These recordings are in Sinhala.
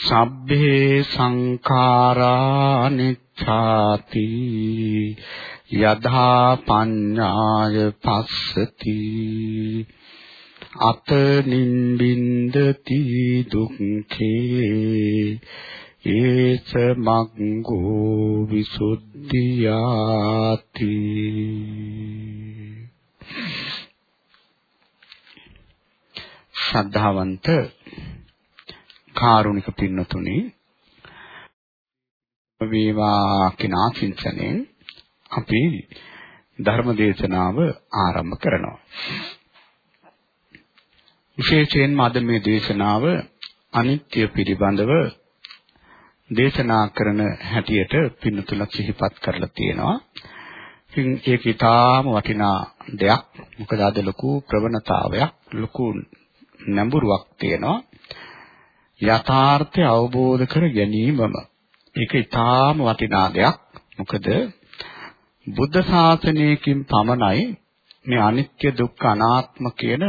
සබ්බේ සංඛාරා නිච්ඡාති යදා පඤ්ඤාය පස්සති අත නින්බින්දති දුක්ඛේ ඒස මග්ගෝ විසුද්ධියාති ශ්‍රද්ධාවන්ත කාරුණික පින්නතුනි වේවා කියන ආශිංසනෙන් අපි ධර්ම දේශනාව ආරම්භ කරනවා. විශේෂයෙන්ම අද මේ දේශනාව අනිත්‍ය පිළිබඳව දේශනා කරන හැටියට පින්නතුල සිහිපත් කරලා තියෙනවා. ඉතින් ඒක ඊටාම වටිනා දෙයක්. මොකද අද ලොකු ප්‍රවණතාවයක්, ලොකු නැඹුරුවක් තියෙනවා. යථාර්ථය අවබෝධ කර ගැනීමම ඒක ඊටාම වටිනා දෙයක්. මොකද බුද්ධ ශාසනයකින් පමණයි මේ අනිත්‍ය දුක්ඛ අනාත්ම කියන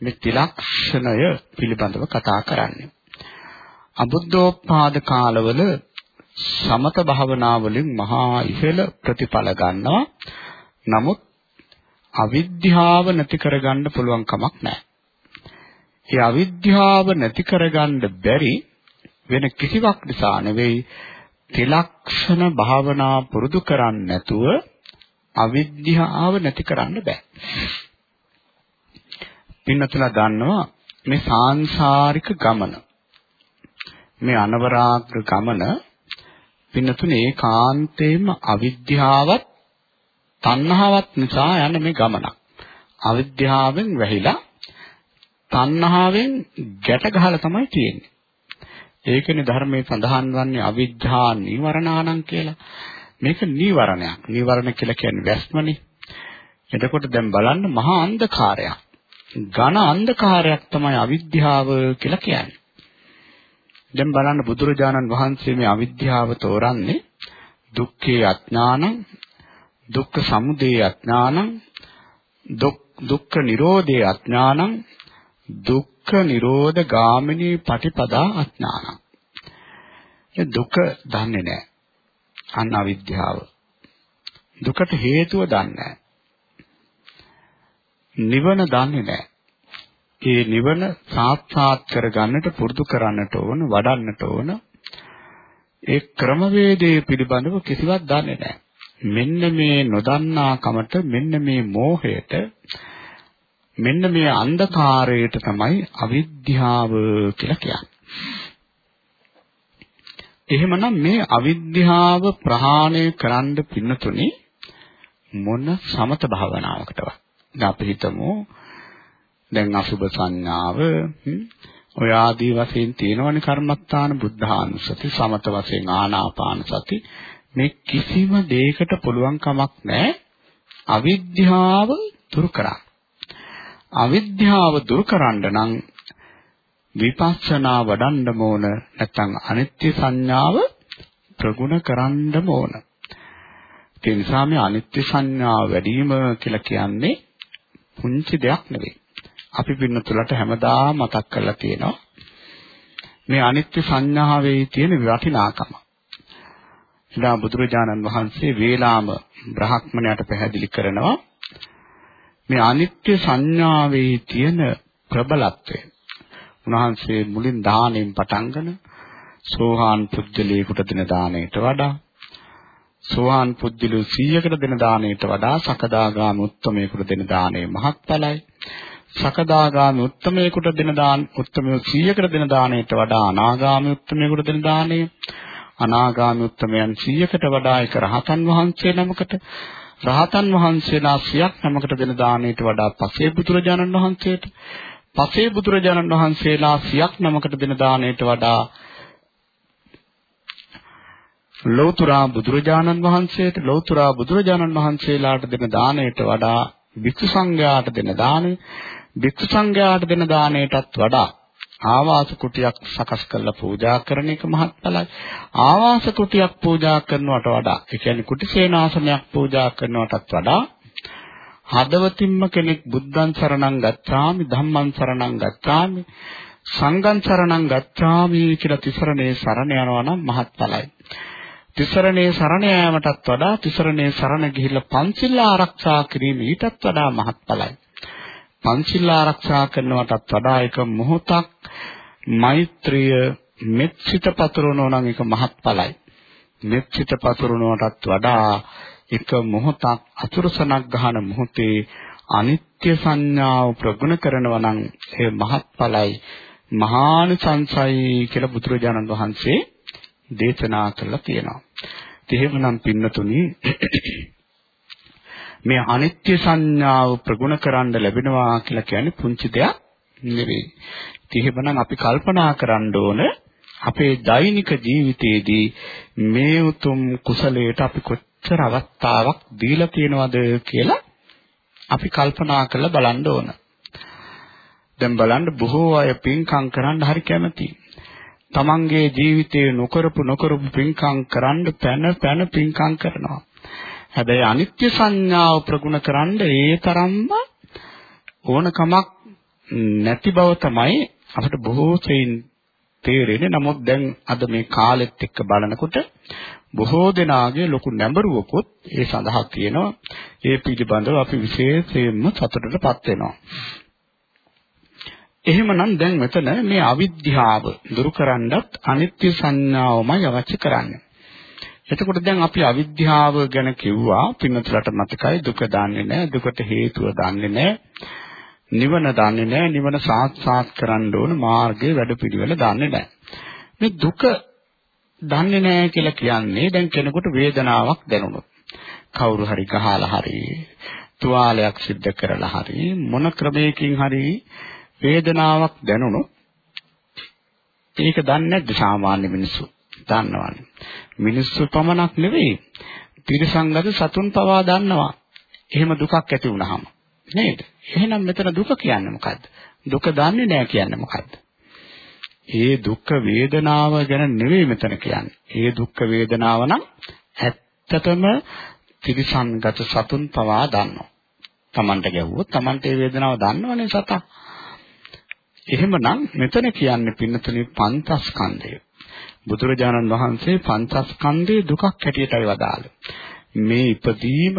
මේ ත්‍රිලක්ෂණය පිළිබඳව කතා කරන්නේ. අබුද්ධෝත්පාද කාලවල සමත භාවනා වලින් මහා ඉහළ ප්‍රතිඵල ගන්නවා. නමුත් අවිද්‍යාව නැති කරගන්න පුළුවන් කමක් නැහැ. ඒ අවිද්‍යාව නැති කරගන්න බැරි වෙන කිසිවක් නිසා නෙවෙයි ත්‍රිලක්ෂණ භාවනා පුරුදු කරන්නේ නැතුව අවිද්‍යාව නැති කරන්න බෑ. පින්නතුලා දන්නවා මේ සාංශාරික ගමන මේ අනවරාග්‍ර ගමන පින්නතුනේ ඒකාන්තයෙන්ම අවිද්‍යාවත් තණ්හාවත් නිසා යන මේ ගමනක්. අවිද්‍යාවෙන් වැහිලා තණ්හාවෙන් ගැට ගහලා තමයි තියෙන්නේ. ඒකනේ ධර්මයේ සඳහන් වන්නේ අවිද්‍යා නිවරණානම් කියලා. මේක නිවරණයක්. නිවරණ කියලා කියන්නේ වැස්මනේ. එතකොට දැන් බලන්න මහා අන්ධකාරයක්. ඝන අන්ධකාරයක් තමයි අවිද්‍යාව කියලා කියන්නේ. දැන් බලන්න බුදුරජාණන් වහන්සේ මේ අවිද්‍යාව තෝරන්නේ දුක්ඛේ අඥානං දුක්ඛ සමුදය අඥානං දුක්ඛ නිරෝධේ අඥානං දුක්ඛ නිරෝධ ගාමිනී පටිපදා අඥානං. ඒ දුක දන්නේ නැහැ. අන්න අවිද්‍යාව. දුකට හේතුව දන්නේ නැහැ. නිවන දන්නේ නැහැ. ඒ නිවන සාක්ෂාත් කරගන්නට පුරුදු කරන්නට ඕන, වඩන්නට ඕන. ඒ ක්‍රමවේදයේ පිළිබඳව කිසිවක් දන්නේ නැහැ. මෙන්න මේ නොදන්නාකමට මෙන්න මේ මෝහයට මෙන්න මේ අන්ධකාරයට තමයි අවිද්‍යාව කියලා කියන්නේ. එහෙමනම් මේ අවිද්‍යාව ප්‍රහාණය කරන්න පින්නතුනේ මොන සමත භාවනාවකටවත්. දැන් අපි හිතමු දැන් අසුබ සංඥාව ඔය ආදී වශයෙන් තියෙනවනේ කර්මස්ථාන බුද්ධානුසති සමත වශයෙන් ආනාපාන සති මේ කිසිම දෙයකට පුළුවන් කමක් නැහැ අවිද්‍යාව දුරු කරන්න. අවිද්‍යාව දුරු කරන්න නම් විපස්සනා වඩන්න ඕන නැත්නම් අනිත්‍ය සංඥාව ප්‍රගුණ කරන්න ඕන. ඒ නිසා මේ අනිත්‍ය සංඥාව වැඩි වීම කියලා කියන්නේ පුංචි දෙයක් නෙවෙයි. අපි පින්නතුලට හැමදාම මතක් කරලා තියෙනවා. මේ අනිත්‍ය සංඥාවේ තියෙන වටිනාකම. එදා බුදුරජාණන් වහන්සේ වේලාම බ්‍රහ්මණයට පැහැදිලි කරනවා මේ අනිත්‍ය සංඥාවේ තියෙන ප්‍රබලත්වය. උන්වහන්සේ මුලින් දාණයෙන් පටන්ගෙන සෝහාන් පුජ්‍යලේකට දෙන දාණයට වඩා සෝහාන් පුජ්‍යලු 100කට දෙන දාණයට වඩා සකදාගාමි උත්තමයෙකුට දෙන දාණය මහත්ඵලයි. සකදාගාමි උත්තමයෙකුට දෙන දාන උත්තමය 100කට දෙන දාණයට වඩා අනාගාමි උත්තමයෙකුට දෙන දාණය අනාගාමි උත්තමයන් 100කට වඩා එක රහතන් වහන්සේ නමකට රහතන් වහන්සේලා සියක් නමකට දෙන දාණයට වඩා පසේ බුදුරජාණන් වහන්සේට පසේ බුදුරජාණන් වහන්සේලා සියක් නමකට දෙන දාණයට වඩා ලෞතුරා බුදුරජාණන් වහන්සේට ලෞතුරා බුදුරජාණන් වහන්සේලාට දෙන දාණයට වඩා භික්ෂු සංඝයාට දෙන දාණය භික්ෂු සංඝයාට දෙන දාණයටත් වඩා ආවාස කුටියක් සකස් කරලා පූජා කරන එක මහත්ඵලයි. ආවාස කුටියක් පූජා කරනවට වඩා, ඒ කියන්නේ කුටි සේනාසනයක් පූජා කරනවටත් වඩා හදවතින්ම කෙනෙක් බුද්ධං සරණං ගච්ඡාමි ධම්මං සරණං ගච්ඡාමි සංඝං සරණං ගච්ඡාමි කියලා තිසරණේ සරණ යනවා නම් මහත්ඵලයි. තිසරණේ සරණ යාමටත් වඩා තිසරණේ සරණ ගිහිල්ලා පන්සිල් ආරක්ෂා කිරීම ඊටත් වඩා මහත්ඵලයි. පන්සිල් ආරක්ෂා කරනවටත් වඩා එක මොහොතක් මෛත්‍රිය මෙත්සිත පතුරවනවා නම් ඒක මහත්ඵලයි. මෙත්සිත පතුරවනවටත් වඩා එක මොහොතක් අතුරුසනක් ගහන මොහොතේ අනිත්‍ය සංඥාව ප්‍රගුණ කරනවා නම් ඒ මහත්ඵලයි මහානිසංසයි කියලා බුදුරජාණන් වහන්සේ දේශනා කළා තියෙනවා. එහෙමනම් පින්නතුනි මේ අනිත්‍ය සංඥාව ප්‍රගුණ කරන්න ලැබෙනවා කියලා කියන්නේ පුංචි දෙයක් නෙවෙයි. එහෙමනම් අපි කල්පනා කරන්න ඕන අපේ දෛනික ජීවිතයේදී මේ උතුම් කුසලයට අපි කොච්චර අවස්ථාවක් දීලා තියෙනවද කියලා අපි කල්පනා කරලා බලන්න ඕන. දැන් බලන්න බොහෝ අය පින්කම් කරන්න හරි කැමතියි. තමන්ගේ ජීවිතේ නොකරපු නොකරපු පින්කම් කරන්න පැන පැන පින්කම් කරනවා. හැබැයි අනිත්‍ය සංඥාව ප්‍රගුණ කරන්න ඒ තරම්ම ඕනකමක් නැති බව තමයි අපිට බොහෝ සෙයින් තේරෙන්නේ. නමුත් දැන් අද මේ කාලෙත් එක්ක බලනකොට බොහෝ දෙනාගේ ලොකු නැඹරුවකුත් ඒ සඳහා තියෙනවා. ඒ පිළිබඳව අපි විශේෂයෙන්ම සතුටටපත් වෙනවා. එහෙමනම් දැන් මෙතන මේ අවිද්‍යාව දුරු කරන්නත් අනිත්‍ය සංඥාවමයි අවශ්‍ය කරන්නේ. එතකොට දැන් අපි අවිද්‍යාව ගැන කිව්වා පින්නතුලට මතකයි දුක දන්නේ නැහැ දුකට හේතුව දන්නේ නැහැ නිවන දන්නේ නැහැ නිවන සාක්ෂාත් කරන්න ඕන මාර්ගයේ වැඩපිළිවෙල දන්නේ නැහැ. මේ දුක දන්නේ නැහැ කියලා කියන්නේ දැන් කෙනෙකුට වේදනාවක් දැනුණොත් කවුරු හරි ගහලා හරි තුවාලයක් සිද්ධ කරලා හරි මොන ක්‍රමයකින් හරි වේදනාවක් දැනුණොත් ඒක දන්නේ නැද්ද සාමාන්‍ය මිනිස්සු? දන්නවනේ මිනිස්සු පමණක් නෙවෙයි තිරසංගත සතුන් පවා දන්නවා. එහෙම දුකක් ඇති වුනහම නේද? එහෙනම් මෙතන දුක කියන්නේ මොකද්ද? දුක දන්නේ නැහැ කියන්නේ මොකද්ද? ඒ දුක් වේදනාව ගැන නෙවෙයි මෙතන කියන්නේ. ඒ දුක් වේදනාව නම් ඇත්තටම තිරසංගත සතුන් පවා දන්නවා. Tamanට ගැව්වොත් Tamanට ඒ වේදනාව දන්නවනේ සතා. එහෙමනම් මෙතන කියන්නේ පින්නතුනේ පංචස්කන්ධය. බුදුරජාණන් වහන්සේ පංචස්කන්ධයේ දුකක් හැටියටයි වදාළේ. මේ ඉපදීම,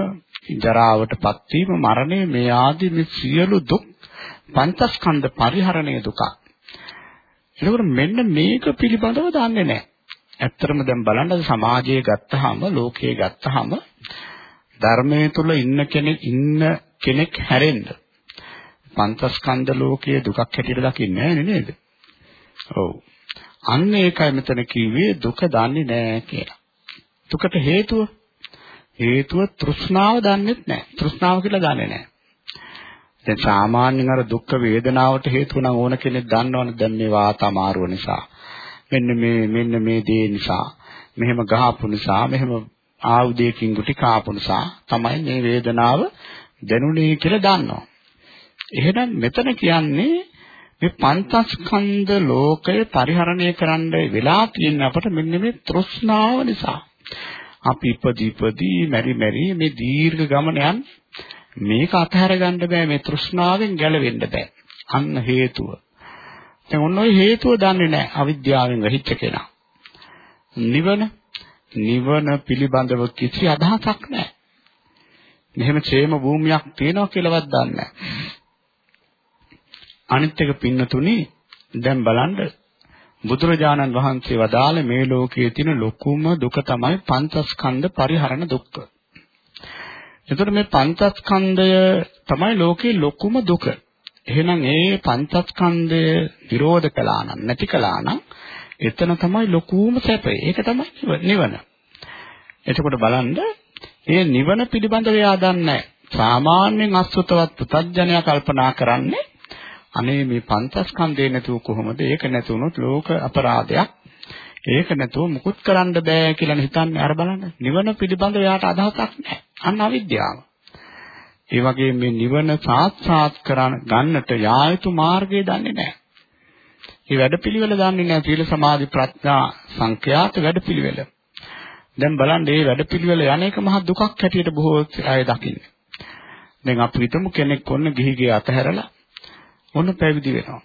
ජරාවටපත් වීම, මරණය මේ ආදී මේ සියලු දුක් පංචස්කන්ධ පරිහරණය දුකක්. එතකොට මෙන්න මේක පිළිබඳව දන්නේ නැහැ. ඇත්තටම දැන් බලන්න සමාජයේ ගත්තාම, ලෝකයේ ගත්තාම ධර්මයේ තුල ඉන්න කෙනෙක් ඉන්න කෙනෙක් හැරෙන්න පංචස්කන්ධ ලෝකයේ දුකක් හැටියට දකින්නේ නැහැ නේද? ඔව්. අන්න ඒකයි මෙතන කිව්වේ දුක දන්නේ නැහැ කියලා. දුකට හේතුව හේතුව තෘෂ්ණාව දන්නේත් නැහැ. තෘෂ්ණාව කියලා දන්නේ නැහැ. දැන් සාමාන්‍යයෙන් අර දුක් වේදනාවට හේතුව නම් ඕන කෙනෙක් දන්නවනේ දැන් මේ වාත අමාරුව නිසා. මෙන්න මේ මෙන්න මේ දේ නිසා. මෙහෙම ගහපු නිසා මෙහෙම ආයුධයකින් ගුටි කාපු නිසා තමයි මේ වේදනාව දැනුනේ කියලා දන්නවා. එහෙනම් මෙතන කියන්නේ මේ පංචස්කන්ධ ලෝකය පරිහරණය කරන්න වෙලා තියෙන අපට මෙන්න මේ තෘෂ්ණාව නිසා. අපි ඉපදී ඉපදී මෙරි මෙරි මේ දීර්ඝ ගමන යන මේක අතහැර ගන්න බෑ මේ තෘෂ්ණාවෙන් ගැලවෙන්න බෑ. අන්න හේතුව. දැන් ඔන්න ඔය හේතුව දන්නේ නැහැ අවිද්‍යාවෙන් වෙහිච්ච කෙනා. නිවන නිවන පිළිබඳව කිසි අදහසක් නැහැ. මෙහෙම ඡේම භූමියක් තියෙනවා කියලාවත් දන්නේ නැහැ. අනිත් එක පින්නතුනි දැන් බලන්න බුදුරජාණන් වහන්සේ වදාළ මේ ලෝකයේ තියෙන ලොකුම දුක තමයි පංචස්කන්ධ පරිහරණ දුක්ඛ. එතකොට මේ පංචස්කන්ධය තමයි ලෝකේ ලොකුම දුක. එහෙනම් ඒ පංචස්කන්ධය විරෝධ කළා නම් නැති කළා නම් එතන තමයි ලොකුම සැපය. ඒක තමයි නිවන. එතකොට බලන්න මේ නිවන පිළිබඳව එයා දන්නේ සාමාන්‍යයෙන් අසුතවත් පුතඥයා කල්පනා කරන්නේ අනේ මේ පංචස්කන්ධේ නැතුව කොහොමද? ඒක නැතුනොත් ලෝක අපරාධයක්. ඒක නැතුව මුකුත් කරන්න බෑ කියලා හිතන්නේ අර බලන්න. නිවන පිළිබඳව යාට අදහසක් නැහැ. අන්න අවිද්‍යාව. ඒ වගේ මේ නිවන සාක්ෂාත් කරගන්න ගන්නට යා යුතු මාර්ගය දන්නේ නැහැ. මේ වැඩපිළිවෙල දන්නේ නැහැ. සීල සමාධි ප්‍රඥා සංඛ්‍යාත වැඩපිළිවෙල. දැන් බලන්න මේ වැඩපිළිවෙල යන්නේක මහ දුකක් හැටියට බොහෝ අය දකින්නේ. දැන් අපි හිතමු කෙනෙක් ඔන්න ගිහිගේ අතහැරලා ඔන්න පැවිදි වෙනවා.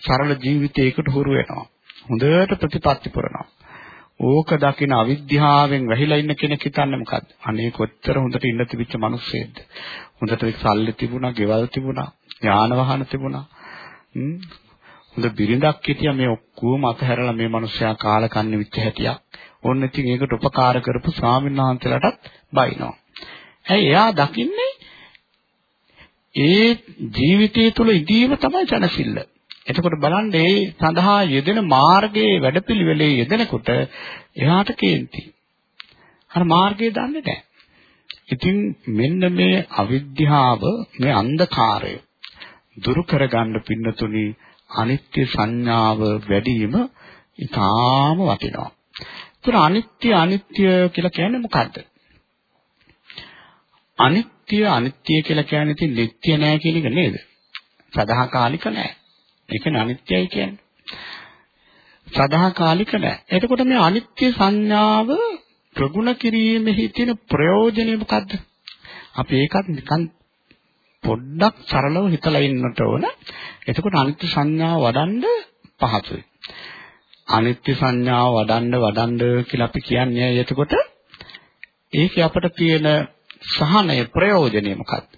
සරල ජීවිතයකට හුරු වෙනවා. හොඳට ප්‍රතිපත්ති පුරනවා. ඕක දකින අවිද්‍යාවෙන් වැහිලා ඉන්න කෙනෙක් හිතන්නේ මොකද්ද? අනේ කොච්චර හොඳට ඉන්න තිබිච්ච මිනිස්සෙක්ද? හොඳට සල්ලි තිබුණා, ගෙවල් තිබුණා, යාන වාහන තිබුණා. හොඳ බිරිඳක් හිටියා මේ ඔක්කොම අතහැරලා මේ මිනිස්සයා කාලකන්ණි විච්ච හැටියක්. ඕන්න ඉතින් ඒකට උපකාර කරපු ස්වාමීන් වහන්සේලාටත් බයිනවා. ඇයි එයා දකින්නේ ඒ ජීවිතය තුළ ඉදීම තමයි ජනසිල්ල. එතකොට බලන්න ඒ සඳහා යෙදෙන මාර්ගයේ වැඩපිළිවෙලේ යෙදෙනකොට එහාට කේන්ති. අර මාර්ගය දන්නේ නැහැ. ඉතින් මෙන්න මේ අවිද්‍යාව මේ අන්ධකාරය දුරු කරගන්න පින්නතුනි අනිත්‍ය සංඥාව වැඩිම ඉතාම වටිනවා. ඒතර අනිත්‍ය අනිත්‍ය කියලා කියන්නේ මොකද්ද? අනිත්‍ය අනිත්‍ය කියලා කියන්නේ ඉතින් නිට්ටය නෑ කියන එක නේද? සදාකාලික නෑ. ඒකනේ අනිත්‍යයි කියන්නේ. සදාකාලික නෑ. එතකොට මේ අනිත්‍ය සංඥාව ප්‍රගුණ කිරීමෙහි තියෙන ප්‍රයෝජනය මොකද්ද? අපි ඒකත් නිකන් පොඩ්ඩක් සරලව හිතලා ඉන්නට ඕන. එතකොට අනිත්‍ය සංඥාව වඩන්න පහසුයි. අනිත්‍ය සංඥාව වඩන්න වඩන්න කියලා අපි කියන්නේ එතකොට ඒකේ අපට තියෙන සහනය ප්‍රයෝජනය මොකක්ද?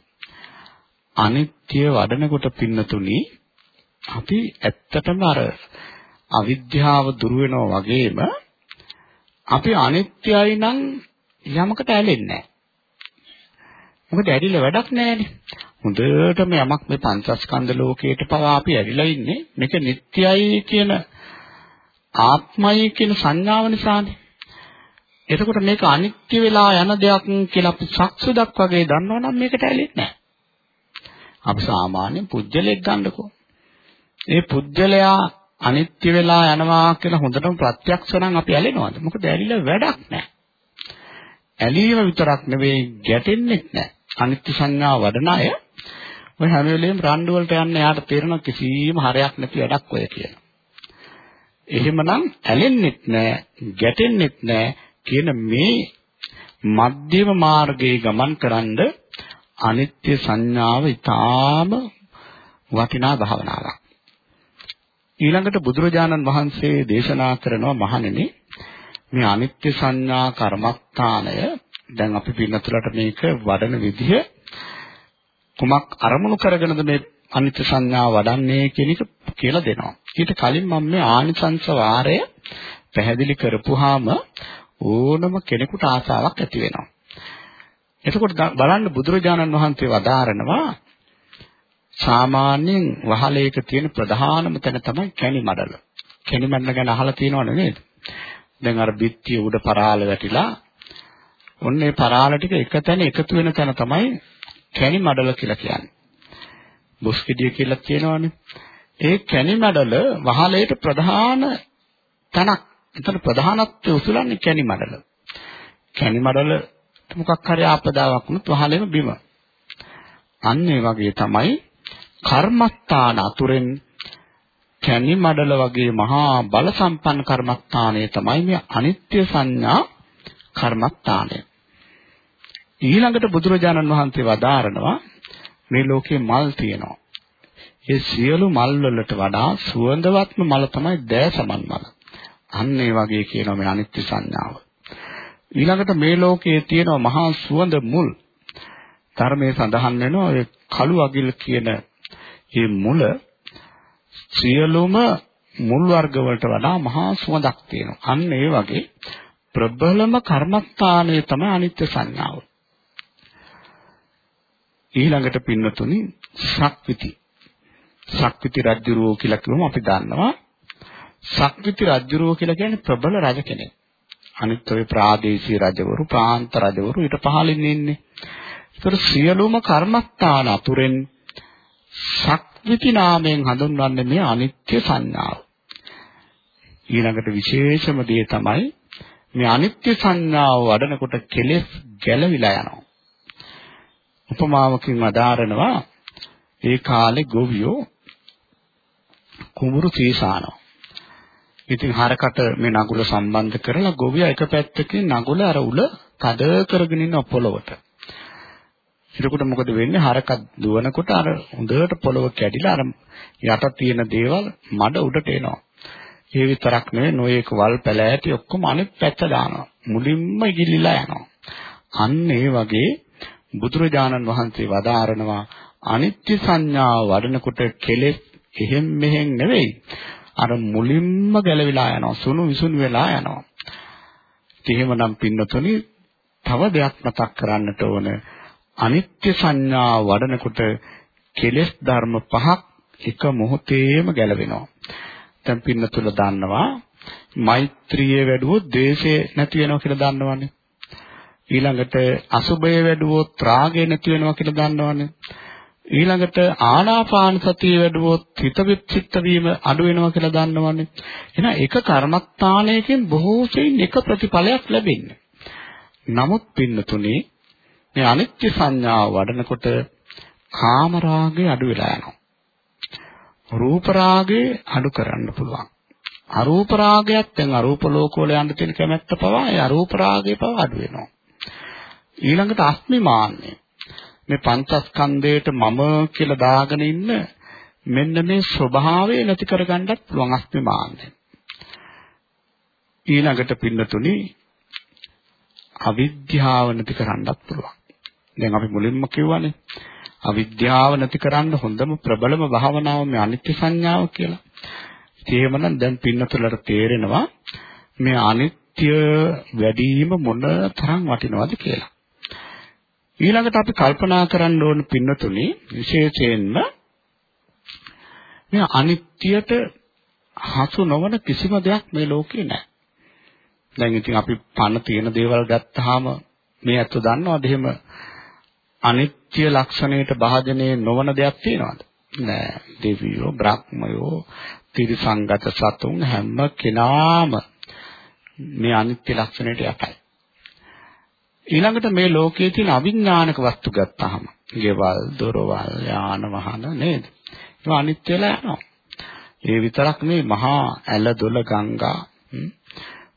අනිත්‍ය වඩනකොට පින්නතුනි අපි ඇත්තටම අර අවිද්‍යාව දුර වෙනවා වගේම අපි අනිත්‍යයි නම් යමකට ඇලෙන්නේ නැහැ. මොකද ඇලිලා වැඩක් නැහැනේ. හොඳටම යමක් මේ පංචස්කන්ධ ලෝකයට පවා අපි ඇලිලා ඉන්නේ මේක නිට්ටයයි කියන ආත්මයි කියන සංඥාව නිසානේ. එතකොට මේක අනිත්‍ය වෙලා යන දෙයක් කියලා අපි සක්සුදක් වගේ දන්නවනම් මේකට ඇලෙන්නේ නැහැ. අපි සාමාන්‍ය පුජ්‍යලෙක් ගන්නකෝ. ඒ පුජ්‍යලයා අනිත්‍ය වෙලා යනවා කියලා හොඳටම ප්‍රත්‍යක්ෂ නම් අපි ඇලෙනවද? මොකද ඇලිලා වැඩක් නැහැ. ඇලීම විතරක් නෙවෙයි ගැටෙන්නෙත් නැහැ. අනිත්‍ය සංඥාව වඩන අය ඔය හැම වෙලෙම රණ්ඩු වලට යන්න යාට තේරෙන කිසිම හරයක් නැති වැඩක් ඔය කියලා. එහෙමනම් ඇලෙන්නෙත් නැහැ, ගැටෙන්නෙත් නැහැ කියන මේ මධ්‍යම මාර්ගයේ ගමන් කරන්ද අනිත්‍ය සංඥාව ඊටාම වටිනා භාවනාවක්. ඊළඟට බුදුරජාණන් වහන්සේ දේශනා කරනවා මහණෙනි මේ අනිත්‍ය සංඥා කර්මස්ථානය දැන් අපි පින්නතුලට මේක වඩන විදිහ කුමක් අරමුණු කරගෙනද මේ අනිත්‍ය සංඥා වඩන්නේ කියන එක කියලා දෙනවා. ඊට කලින් මම මේ ආනිසංස වාරය පැහැදිලි කරපුවාම ඕනම කෙනෙකුට ආසාවක් ඇති වෙනවා. එතකොට බලන්න බුදුරජාණන් වහන්සේ වදාරනවා සාමාන්‍යයෙන් වහලයක තියෙන ප්‍රධානම තැන තමයි කැණි මඩල. කැණි මඩල ගැන අහලා තියෙනවද නේද? දැන් අර බිත්තිය උඩ පරාල වැටිලා ඔන්න ඒ පරාල ටික එක තැන එකතු වෙන තැන තමයි කැණි මඩල කියලා කියන්නේ. බොස්කිඩිය කියලා කියනවනේ. ඒ කැණි මඩල වහලයට ප්‍රධාන තැනක්. එතන ප්‍රධානත්වය උසුලන්නේ කැණි මඩල. කැණි මඩල මොකක් හරි ආපදාවක් වුණොත් වහලෙම බිම. අන්න ඒ වගේ තමයි කර්මස්ථාන අතුරෙන් කැණි මඩල වගේ මහා බල සම්පන්න කර්මස්ථානය තමයි මේ අනිත්‍ය සංඥා කර්මස්ථානය. ඊළඟට බුදුරජාණන් වහන්සේ වදාරනවා මේ ලෝකේ මල් තියෙනවා. ඒ සියලු මල් වලට වඩා සුවඳවත්ම මල තමයි දෑසමන් මල. අන්න ඒ වගේ කියනවා මේ අනිත්‍ය සංඥාව. ඊළඟට මේ ලෝකයේ තියෙන මහා සුවඳ මුල් ධර්මයේ සඳහන් වෙනවා ඒ කළු අගිල් කියන මේ මුල සියලුම මුල් වර්ග වලට වඩා මහා සුවඳක් තියෙනවා. අන්න ඒ වගේ ප්‍රබලම කර්මස්ථානය තමයි අනිත්‍ය සංඥාව. ඊළඟට පින්නතුනි ශක්විති ශක්විති රජුරෝ කියලා කිව්වම අපි දන්නවා ශක්විති රජුරෝ කියලා කියන්නේ ප්‍රබල රජ කෙනෙක්. අනිත් ඔය ප්‍රාදේශීය රජවරු ප්‍රාන්ත රජවරු ඊට පහළින් ඉන්නේ. ඒතර සියලුම කර්මස්ථාන අතුරෙන් සක්විති නාමයෙන් හඳුන්වන්නේ මේ අනිත්‍ය සංඥාව. ඊළඟට විශේෂම දේ තමයි මේ අනිත්‍ය සංඥාව වඩනකොට කෙලෙස් ගැලවිලා යනවා. උපමාවකින් අදාරනවා ඒ කාලේ ගොවියෝ කුඹුරු තීසානවා. ඉතින් හරකට මේ නගුල සම්බන්ධ කරලා ගොවියා එක පැත්තකින් නගුල අර උල තද කරගෙන ඉන්න පොළොවට. එතකොට මොකද වෙන්නේ හරක දුවනකොට අර හොඳට පොළොව කැඩිලා අර යට තියෙන දේවල් මඩ උඩට එනවා. ඒ විතරක් නෙවෙයි නොයේක වල් පැලෑටි ඔක්කොම අනිත් පැත්ත දානවා. මුලින්ම ඉගිලිලා යනවා. අන්න ඒ වගේ බුදුරජාණන් වහන්සේ වදාරනවා අනිත්‍ය සංඥාව වඩනකොට කෙලෙස් එහෙම් මෙහෙම් නෙවෙයි. අර මුලින්ම ගැලවිලා යනවා. සුණු විසුණු වෙලා යනවා. එහෙමනම් පින්නතුනි තව දෙයක් මතක් කරන්නට ඕන. අනිත්‍ය සංඥාව වඩනකොට කෙලෙස් ධර්ම පහක් එක මොහොතේම ගැලවෙනවා. දැන් පින්නතුල දන්නවා මෛත්‍රිය වැඩුවොත් ද්වේෂය නැති වෙනවා කියලා දන්නවනේ. ඊළඟට අසුබය වැඩුවොත් රාගය නැති වෙනවා කියලා දන්නවනේ. ඊළඟට ආනාපාන සතිය වැඩුවොත් හිත විචිත්ත වීම අඩු වෙනවා කියලා දන්නවනේ. එහෙනම් එක කර්මස්ථානයකින් බොහෝ සෙයින් එක ප්‍රතිඵලයක් ලැබෙන්නේ. නමුත් පින්නතුනේ මේ අනිත්‍ය සංඥාව වඩනකොට කාම රාගය අඩු වෙලා යනවා. රූප රාගය අඩු කරන්න පුළුවන්. අරූප රාගයත් දැන් අරූප ලෝකවල යන්න තියෙන කැමැත්ත පවා ඒ අරූප රාගය පවා අඩු වෙනවා. ඊළඟට අස්මිමාන්‍ය මේ පංචස්කන්ධයට මම කියලා දාගෙන ඉන්න මෙන්න මේ ස්වභාවය නැති කරගන්නත් පුළුවන් අස්මිමාන්‍ය. ඊළඟට පින්නතුනි අවිද්‍යාව නැති කරන්නත් පුළුවන්. දැන් අපි මුලින්ම කිව්වනේ අවිද්‍යාව නැති කරන්න හොඳම ප්‍රබලම භාවනාව මේ අනිත්‍ය සංඥාව කියලා. ඉතින් එහෙමනම් දැන් පින්නතුලට තේරෙනවා මේ අනිත්‍ය වැඩිම මොන තරම් වටිනවද කියලා. ඊළඟට අපි කල්පනා කරන්න ඕන පින්නතුනි විශේෂයෙන්ම මේ අනිත්‍යයට හසු නොවන කිසිම දෙයක් මේ ලෝකේ නැහැ. දැන් ඉතින් අපි පණ තියෙන දේවල් ගත්තාම මේ අත දන්නවද එහෙම අනිත්‍ය ලක්ෂණයට භාජනය නොවන දෙයක් තියෙනවද? නෑ. දෙවියෝ, බ්‍රහ්මයෝ, තිරිසංගත සතුන් හැම කෙනාම මේ අනිත්‍ය ලක්ෂණයට යටයි. ඊළඟට මේ ලෝකයේ තියෙන අවිඥානික වස්තු ගත්තාම, ගෙවල්, දොරවල්, යාන වාහන නේද? ඒවා අනිත්‍ය වෙලා යනවා. ඒ විතරක් නෙවෙයි මහා ඇල දොල ගංගා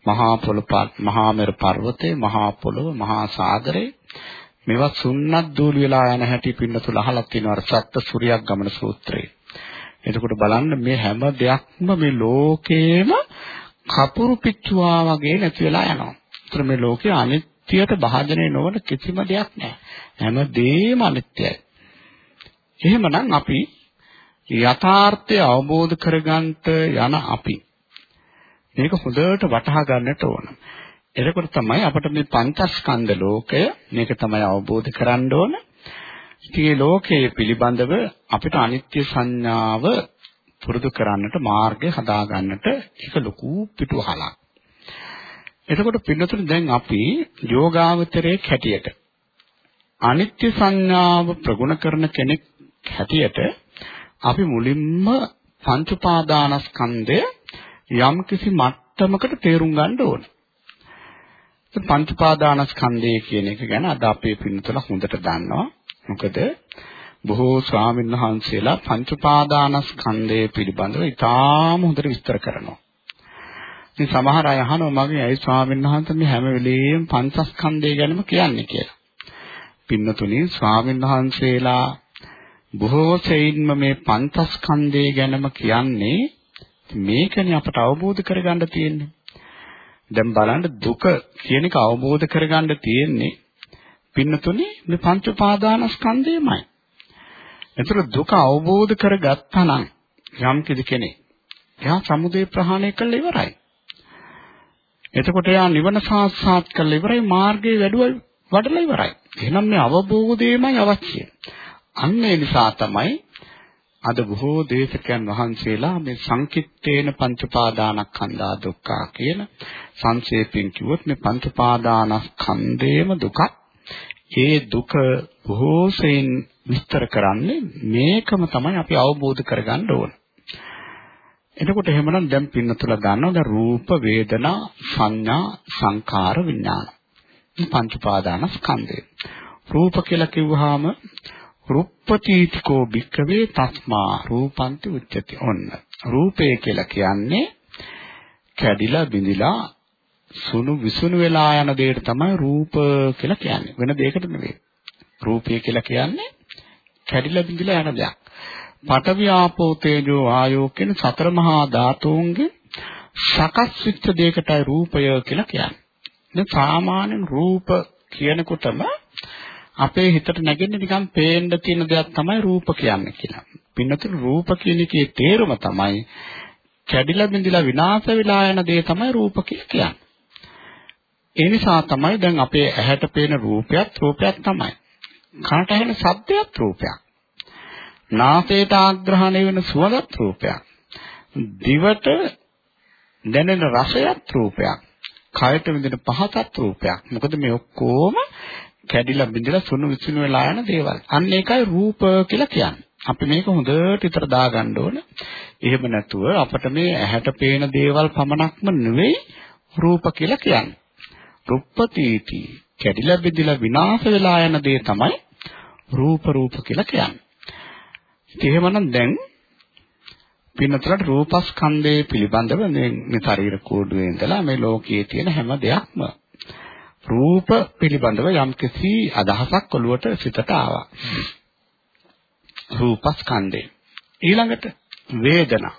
මහා පොළොව මහා මෙර පර්වතේ මහා පොළොව මහා සාගරේ මේවා සුන්නත් දූලි වෙලා යන හැටි පින්නතුල අහලා තියෙනවා අර සත්ත්ව සූර්යයක් ගමන සූත්‍රයේ. එතකොට බලන්න මේ හැම දෙයක්ම මේ ලෝකේම කපුරු පිච්චුවා වගේ නැති වෙලා යනවා. ඒතර මේ ලෝකේ අනිත්‍යයට භාජනය නොවන කිසිම දෙයක් නැහැ. හැම දෙයක්ම අනිත්‍යයි. එහෙමනම් අපි යථාර්ථය අවබෝධ කරගන්නට යන අපි මේක හොඳට වටහා ගන්නට ඕන. එතකොට තමයි අපිට මේ පංචස්කන්ධ ලෝකය මේක තමයි අවබෝධ කරගන්න ඕන. ඉතින් මේ ලෝකයේ පිළිබඳව අපිට අනිත්‍ය සංඥාව පුරුදු කරන්නට මාර්ගය හදා ගන්නට ඒක ලොකු පිටුවහලක්. එතකොට පින්නතුනේ දැන් අපි යෝගාවචරයේ හැටියට අනිත්‍ය සංඥාව ප්‍රගුණ කරන කෙනෙක් හැටියට අපි මුලින්ම පංච උපාදානස්කන්ධය යම්කිසි මට්ටමකට තේරුම් ගන්න ඕනේ. පංච පාදානස්කන්ධය කියන එක ගැන අද අපේ පින්නතල හොඳට දන්නවා. මොකද බොහෝ ස්වාමීන් වහන්සේලා පංච පාදානස්කන්ධය පිළිබඳව ඉතාම හොඳට විස්තර කරනවා. ඉතින් සමහර අය අහනවා මගේ ඇයි ස්වාමීන් වහන්සේ මේ හැම වෙලෙම පංචස්කන්ධය ගැනම කියන්නේ කියලා. පින්නතුනි ස්වාමීන් වහන්සේලා බොහෝ සෙයින්ම මේ පංචස්කන්ධය ගැනම කියන්නේ මේකනේ අපට අවබෝධ කරගන්න තියෙන්නේ. දැන් බලන්න දුක කියන එක අවබෝධ කරගන්න තියෙන්නේ පින්නතුනේ මේ පංච උපාදානස්කන්ධයමයි. ඒතර දුක අවබෝධ කරගත්තා නම් යම් කිසි කෙනෙක් එයා සමුදය ප්‍රහාණය කළා ඉවරයි. එතකොට එයා නිවන සාක්ෂාත් කළා ඉවරයි මාර්ගයේ වැඩුවයි වඩලා ඉවරයි. එහෙනම් මේ අවබෝධයමයි අවශ්‍ය. අන්න ඒ නිසා තමයි අද බොහෝ දේශකයන් වහන්සේලා මේ සංකිට්ඨේන පංච පාදානස්කන්ධා දුක්ඛ කියන සංක්ෂේපයෙන් කිව්වොත් මේ පංච පාදානස්කන්ධේම දුක ඒ දුක බොහෝසෙයින් විස්තර කරන්නේ මේකම තමයි අපි අවබෝධ කරගන්න ඕන. එතකොට එහෙමනම් දැන් පින්නතුල ගන්නවා දැන් රූප වේදනා සංඥා සංකාර විඥාන. මේ පංච පාදානස්කන්ධය. රූප කියලා කිව්වහම රුප්පතිතිකෝ භික්කවේ තස්මා රූපන්ති උච්චති. ඔන්න. රූපය කියලා කියන්නේ කැඩිලා බිඳිලා සුණු විසුණු වෙලා යන දෙයට තමයි රූප කියලා කියන්නේ. වෙන දෙයකට නෙවෙයි. රූපය කියලා කියන්නේ කැඩිලා බිඳිලා යන දෙයක්. පඨවි ආපෝ තේජෝ ආයෝ කියන සතර මහා ධාතුන්ගේ සකස් වෙච්ච දෙයකටයි රූපය කියලා කියන්නේ. දැන් සාමාන්‍යයෙන් රූප කියනකොටම අපේ හිතට නැගෙන්නේ නිකන් පේන්න තියෙන දෙයක් තමයි රූප කියන්නේ කියලා. පින්නතුළු රූප කියන එකේ තේරුම තමයි කැඩිලා බිඳිලා විනාශ වෙලා යන දේ තමයි රූප කියලා කියන්නේ. ඒ නිසා තමයි දැන් අපේ ඇහැට පේන රූපයත් රූපයක් තමයි. කනට ඇහෙන ශබ්දයක් රූපයක්. නාසයට ආග්‍රහණය වෙන සුවඳත් රූපයක්. දිවට දැනෙන රසයත් රූපයක්. කයට විඳින පහසත් රූපයක්. මොකද මේ ඔක්කොම කැඩිලා බිඳිලා සුණු විසුණු වෙලා යන දේවල්. අන්න ඒකයි රූප කියලා කියන්නේ. අපි මේක හොඳට විතර දාගන්න ඕන. එහෙම නැතුව අපිට මේ ඇහැට පේන දේවල් පමණක්ම නෙවෙයි රූප කියලා කියන්නේ. රුප්පතිටි කැඩිලා බෙදිලා විනාශ වෙලා යන දේ තමයි රූප රූප කියලා කියන්නේ. ඉතින් එහෙමනම් දැන් පින්නතරට රූපස්කන්ධය පිළිබඳව මේ මේ ශරීර කෝඩුවේ ඉඳලා මේ ලෝකයේ තියෙන හැම දෙයක්ම රූප පිළිබඳව යම්කිසි අදහසක් ඔළුවට සිතට ආවා. රූපස්කන්ධය. ඊළඟට වේදනා.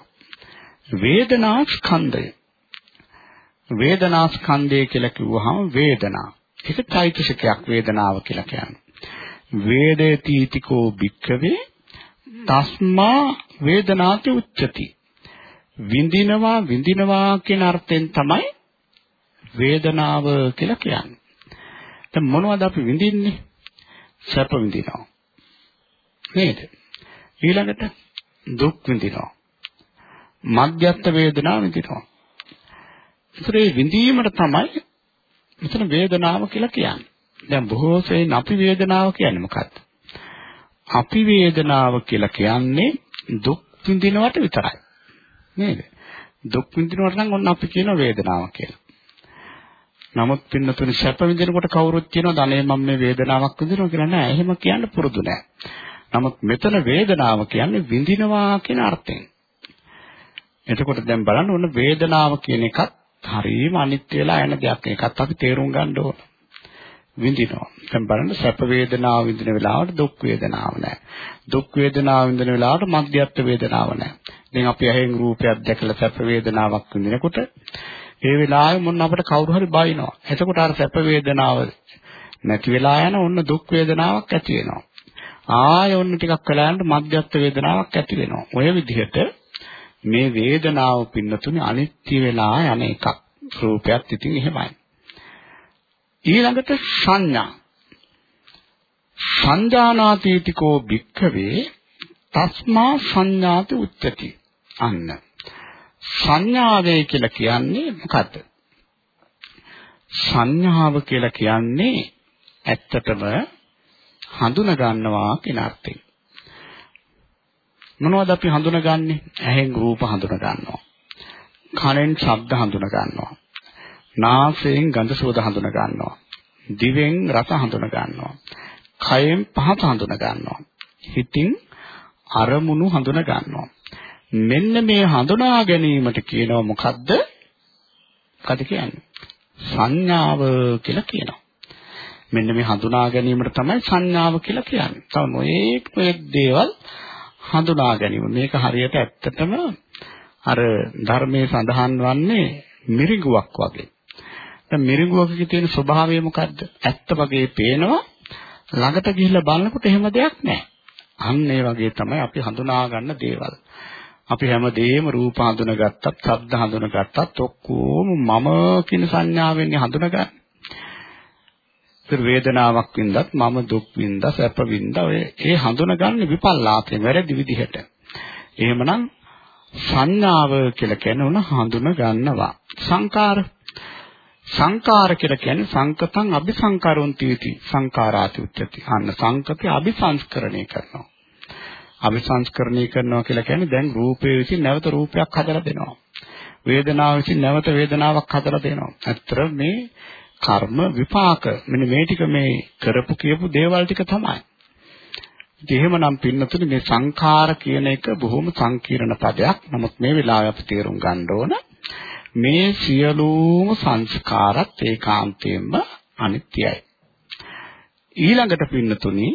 වේදනා ස්කන්ධය. වේදනා ස්කන්ධය කියලා කිව්වහම වේදනා. ඒක චෛතසිකයක් වේදනාව කියලා කියන්නේ. වේදේතිතිකෝ භික්ඛවේ තස්මා වේදනාති උච්චති. විඳිනවා විඳිනවා කියන අර්ථයෙන් තමයි වේදනාව කියලා කියන්නේ. දැන් මොනවද අපි විඳින්නේ? සැප විඳිනවා. නේද? ඊළඟට දුක් විඳිනවා. මධ්‍යස්ථ වේදනාව විඳිනවා. ඒතරේ විඳීමට තමයි මෙතන වේදනාව කියලා කියන්නේ. දැන් බොහෝ සෙයින් අපි වේදනාව කියන්නේ මොකක්ද? අපි වේදනාව කියලා කියන්නේ දුක් විඳිනවට විතරයි. නේද? දුක් විඳිනවට නම් ඔන්න අපි කියන වේදනාව කියලා. නමුත් පින්නතුනි සැප විඳිනකොට කවුරුත් කියනවා ධනේ මම මේ වේදනාවක් විඳිනවා කියලා නෑ. එහෙම කියන්න පුරුදු නෑ. නමුත් මෙතන වේදනාව කියන්නේ විඳිනවා කියන අර්ථයෙන්. එතකොට දැන් බලන්න ඕන වේදනාව කියන එකත් හරිම අනිත්‍ය වෙලා යන දෙයක්. ඒකත් අපි තේරුම් ගන්න ඕන. විඳිනවා. දැන් බලන්න සැප වේදනාව විඳින වෙලාවට දුක් වේදනාව නැහැ. දුක් වේදනාව විඳින වෙලාවට මධ්‍යස්ථ වේදනාව නැහැ. දැන් අපි ඇහෙන් රූපයක් දැකලා සැප වේදනාවක් විඳිනකොට ඒ වෙලාවේ මොන අපිට කවුරු හරි බයිනවා. එතකොට අර සැප වේදනාව නැති වෙලා යන ඔන්න දුක් වේදනාවක් ඇති වෙනවා. ආය ඔන්න ටිකක් වෙලා යනකොට මධ්‍යස්ථ වේදනාවක් ඇති වෙනවා. ඔය විදිහට මේ වේදනාව පින්නතුනේ අනිත්‍ය වෙලා යන එකක්. රූපයත් ඉතින් එහෙමයි. ඊළඟට සංඥා. සංජානාතීතිකෝ භික්ඛවේ තස්මා සංඥාති උච්චති. අන්න. සංඥාවේ කියලා කියන්නේ මොකද්ද? සංඥාව කියලා කියන්නේ ඇත්තටම හඳුන ගන්නවා කියන අර්ථයෙන්. මොනවද අපි හඳුනගන්නේ? ඇහෙන් රූප හඳුන ගන්නවා. කනෙන් ශබ්ද හඳුන ගන්නවා. නාසයෙන් ගඳ සුවඳ හඳුන ගන්නවා. දිවෙන් රස හඳුන ගන්නවා. කයෙන් පහස හඳුන ගන්නවා. හිතින් අරමුණු හඳුන ගන්නවා. මෙන්න මේ හඳුනා ගැනීමට කියනවා මොකද්ද? මොකද කියන්නේ? සංඥාව කියලා කියනවා. මෙන්න මේ හඳුනා ගැනීමට තමයි සංඥාව කියලා කියන්නේ. තව මොයේ මොයේ දේවල් හඳුනා ගැනීම. මේක හරියට ඇත්තටම අර ධර්මයේ සඳහන් වන්නේ මිරිඟුවක් වගේ. දැන් මිරිඟුවකගේ තියෙන ස්වභාවය මොකද්ද? ඇත්ත වගේ පේනවා ළඟට ගිහිල්ලා බලනකොට එහෙම දෙයක් නැහැ. අන්න ඒ වගේ තමයි අපි හඳුනා ගන්න දේවල්. අපි හැමදේම රූප හඳුනගත්තත්, ශබ්ද හඳුනගත්තත් ඔක්කොම මම කියන සංඥාවෙන් හඳුනගන්නේ. ඒ වේදනාවක් වින්දත් මම දුක් වින්දා, සැප වින්දා ඔය ඒ හඳුනගන්නේ විපල්ලාතේ වැරදි විදිහට. එහෙමනම් සංඥාව කියලා කියන උන හඳුන ගන්නවා. සංකාර සංකාර කියලා කියන්නේ සංකතං අபிසංකරොන්ති इति සංකාරාති උච්චති. අන්න සංකතේ අபிසංස්කරණය කරනවා. අபிසංස්කරණය කරනවා කියලා කියන්නේ දැන් රූපය විසින් නැවත රූපයක් හදලා දෙනවා. වේදනාව විසින් නැවත වේදනාවක් හදලා දෙනවා. ඇත්තට මේ කර්ම විපාක මෙන්න මේ ටික මේ කරපු කියපු දේවල් ටික තමයි. එහෙමනම් පින්නතුනේ මේ සංඛාර කියන එක බොහොම සංකීර්ණ පදයක්. නමුත් මේ වෙලාවේ අපි තේරුම් ගන්න ඕන මේ සියලුම සංස්කාරත් ඒකාන්තයෙන්ම අනිත්‍යයි. ඊළඟට පින්නතුනි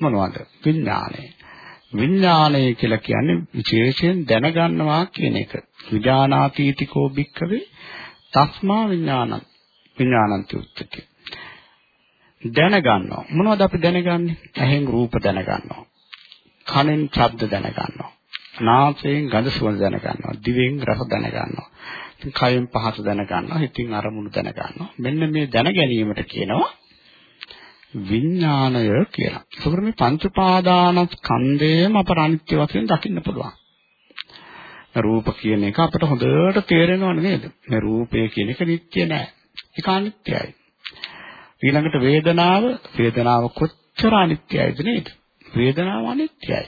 මොනවද? විඥානය. විඥානය කියලා කියන්නේ විශේෂයෙන් දැනගන්නවා කියන එක. විඥානාතීතිකෝ භික්ඛවේ තස්මා විඥානං විඥානන්ති උච්චති. දැනගන්නවා. මොනවද අපි දැනගන්නේ? ඇහෙන් රූප දැනගන්නවා. කනෙන් ශබ්ද දැනගන්නවා. නාසයෙන් ගඳ සුවඳ දැනගන්නවා. දිවෙන් රස දැනගන්නවා. කයෙන් පහස දැනගන්නවා. හිතින් අරමුණු දැනගන්නවා. මෙන්න මේ දැන ගැනීමට කියනවා විඥාණය කියලා. ඒකෝර මේ පංච පාදානස්කන්ධයම අපර අනිත්‍ය වශයෙන් දකින්න පුළුවන්. රූප කියන එක අපට හොඳට තේරෙනව නේද? මේ රූපය කියන එක නිට්ටය නෑ. ඒක අනිත්‍යයි. ඊළඟට වේදනාව වේදනාව කොච්චර අනිත්‍යයිද නේද? වේදනාව අනිත්‍යයි.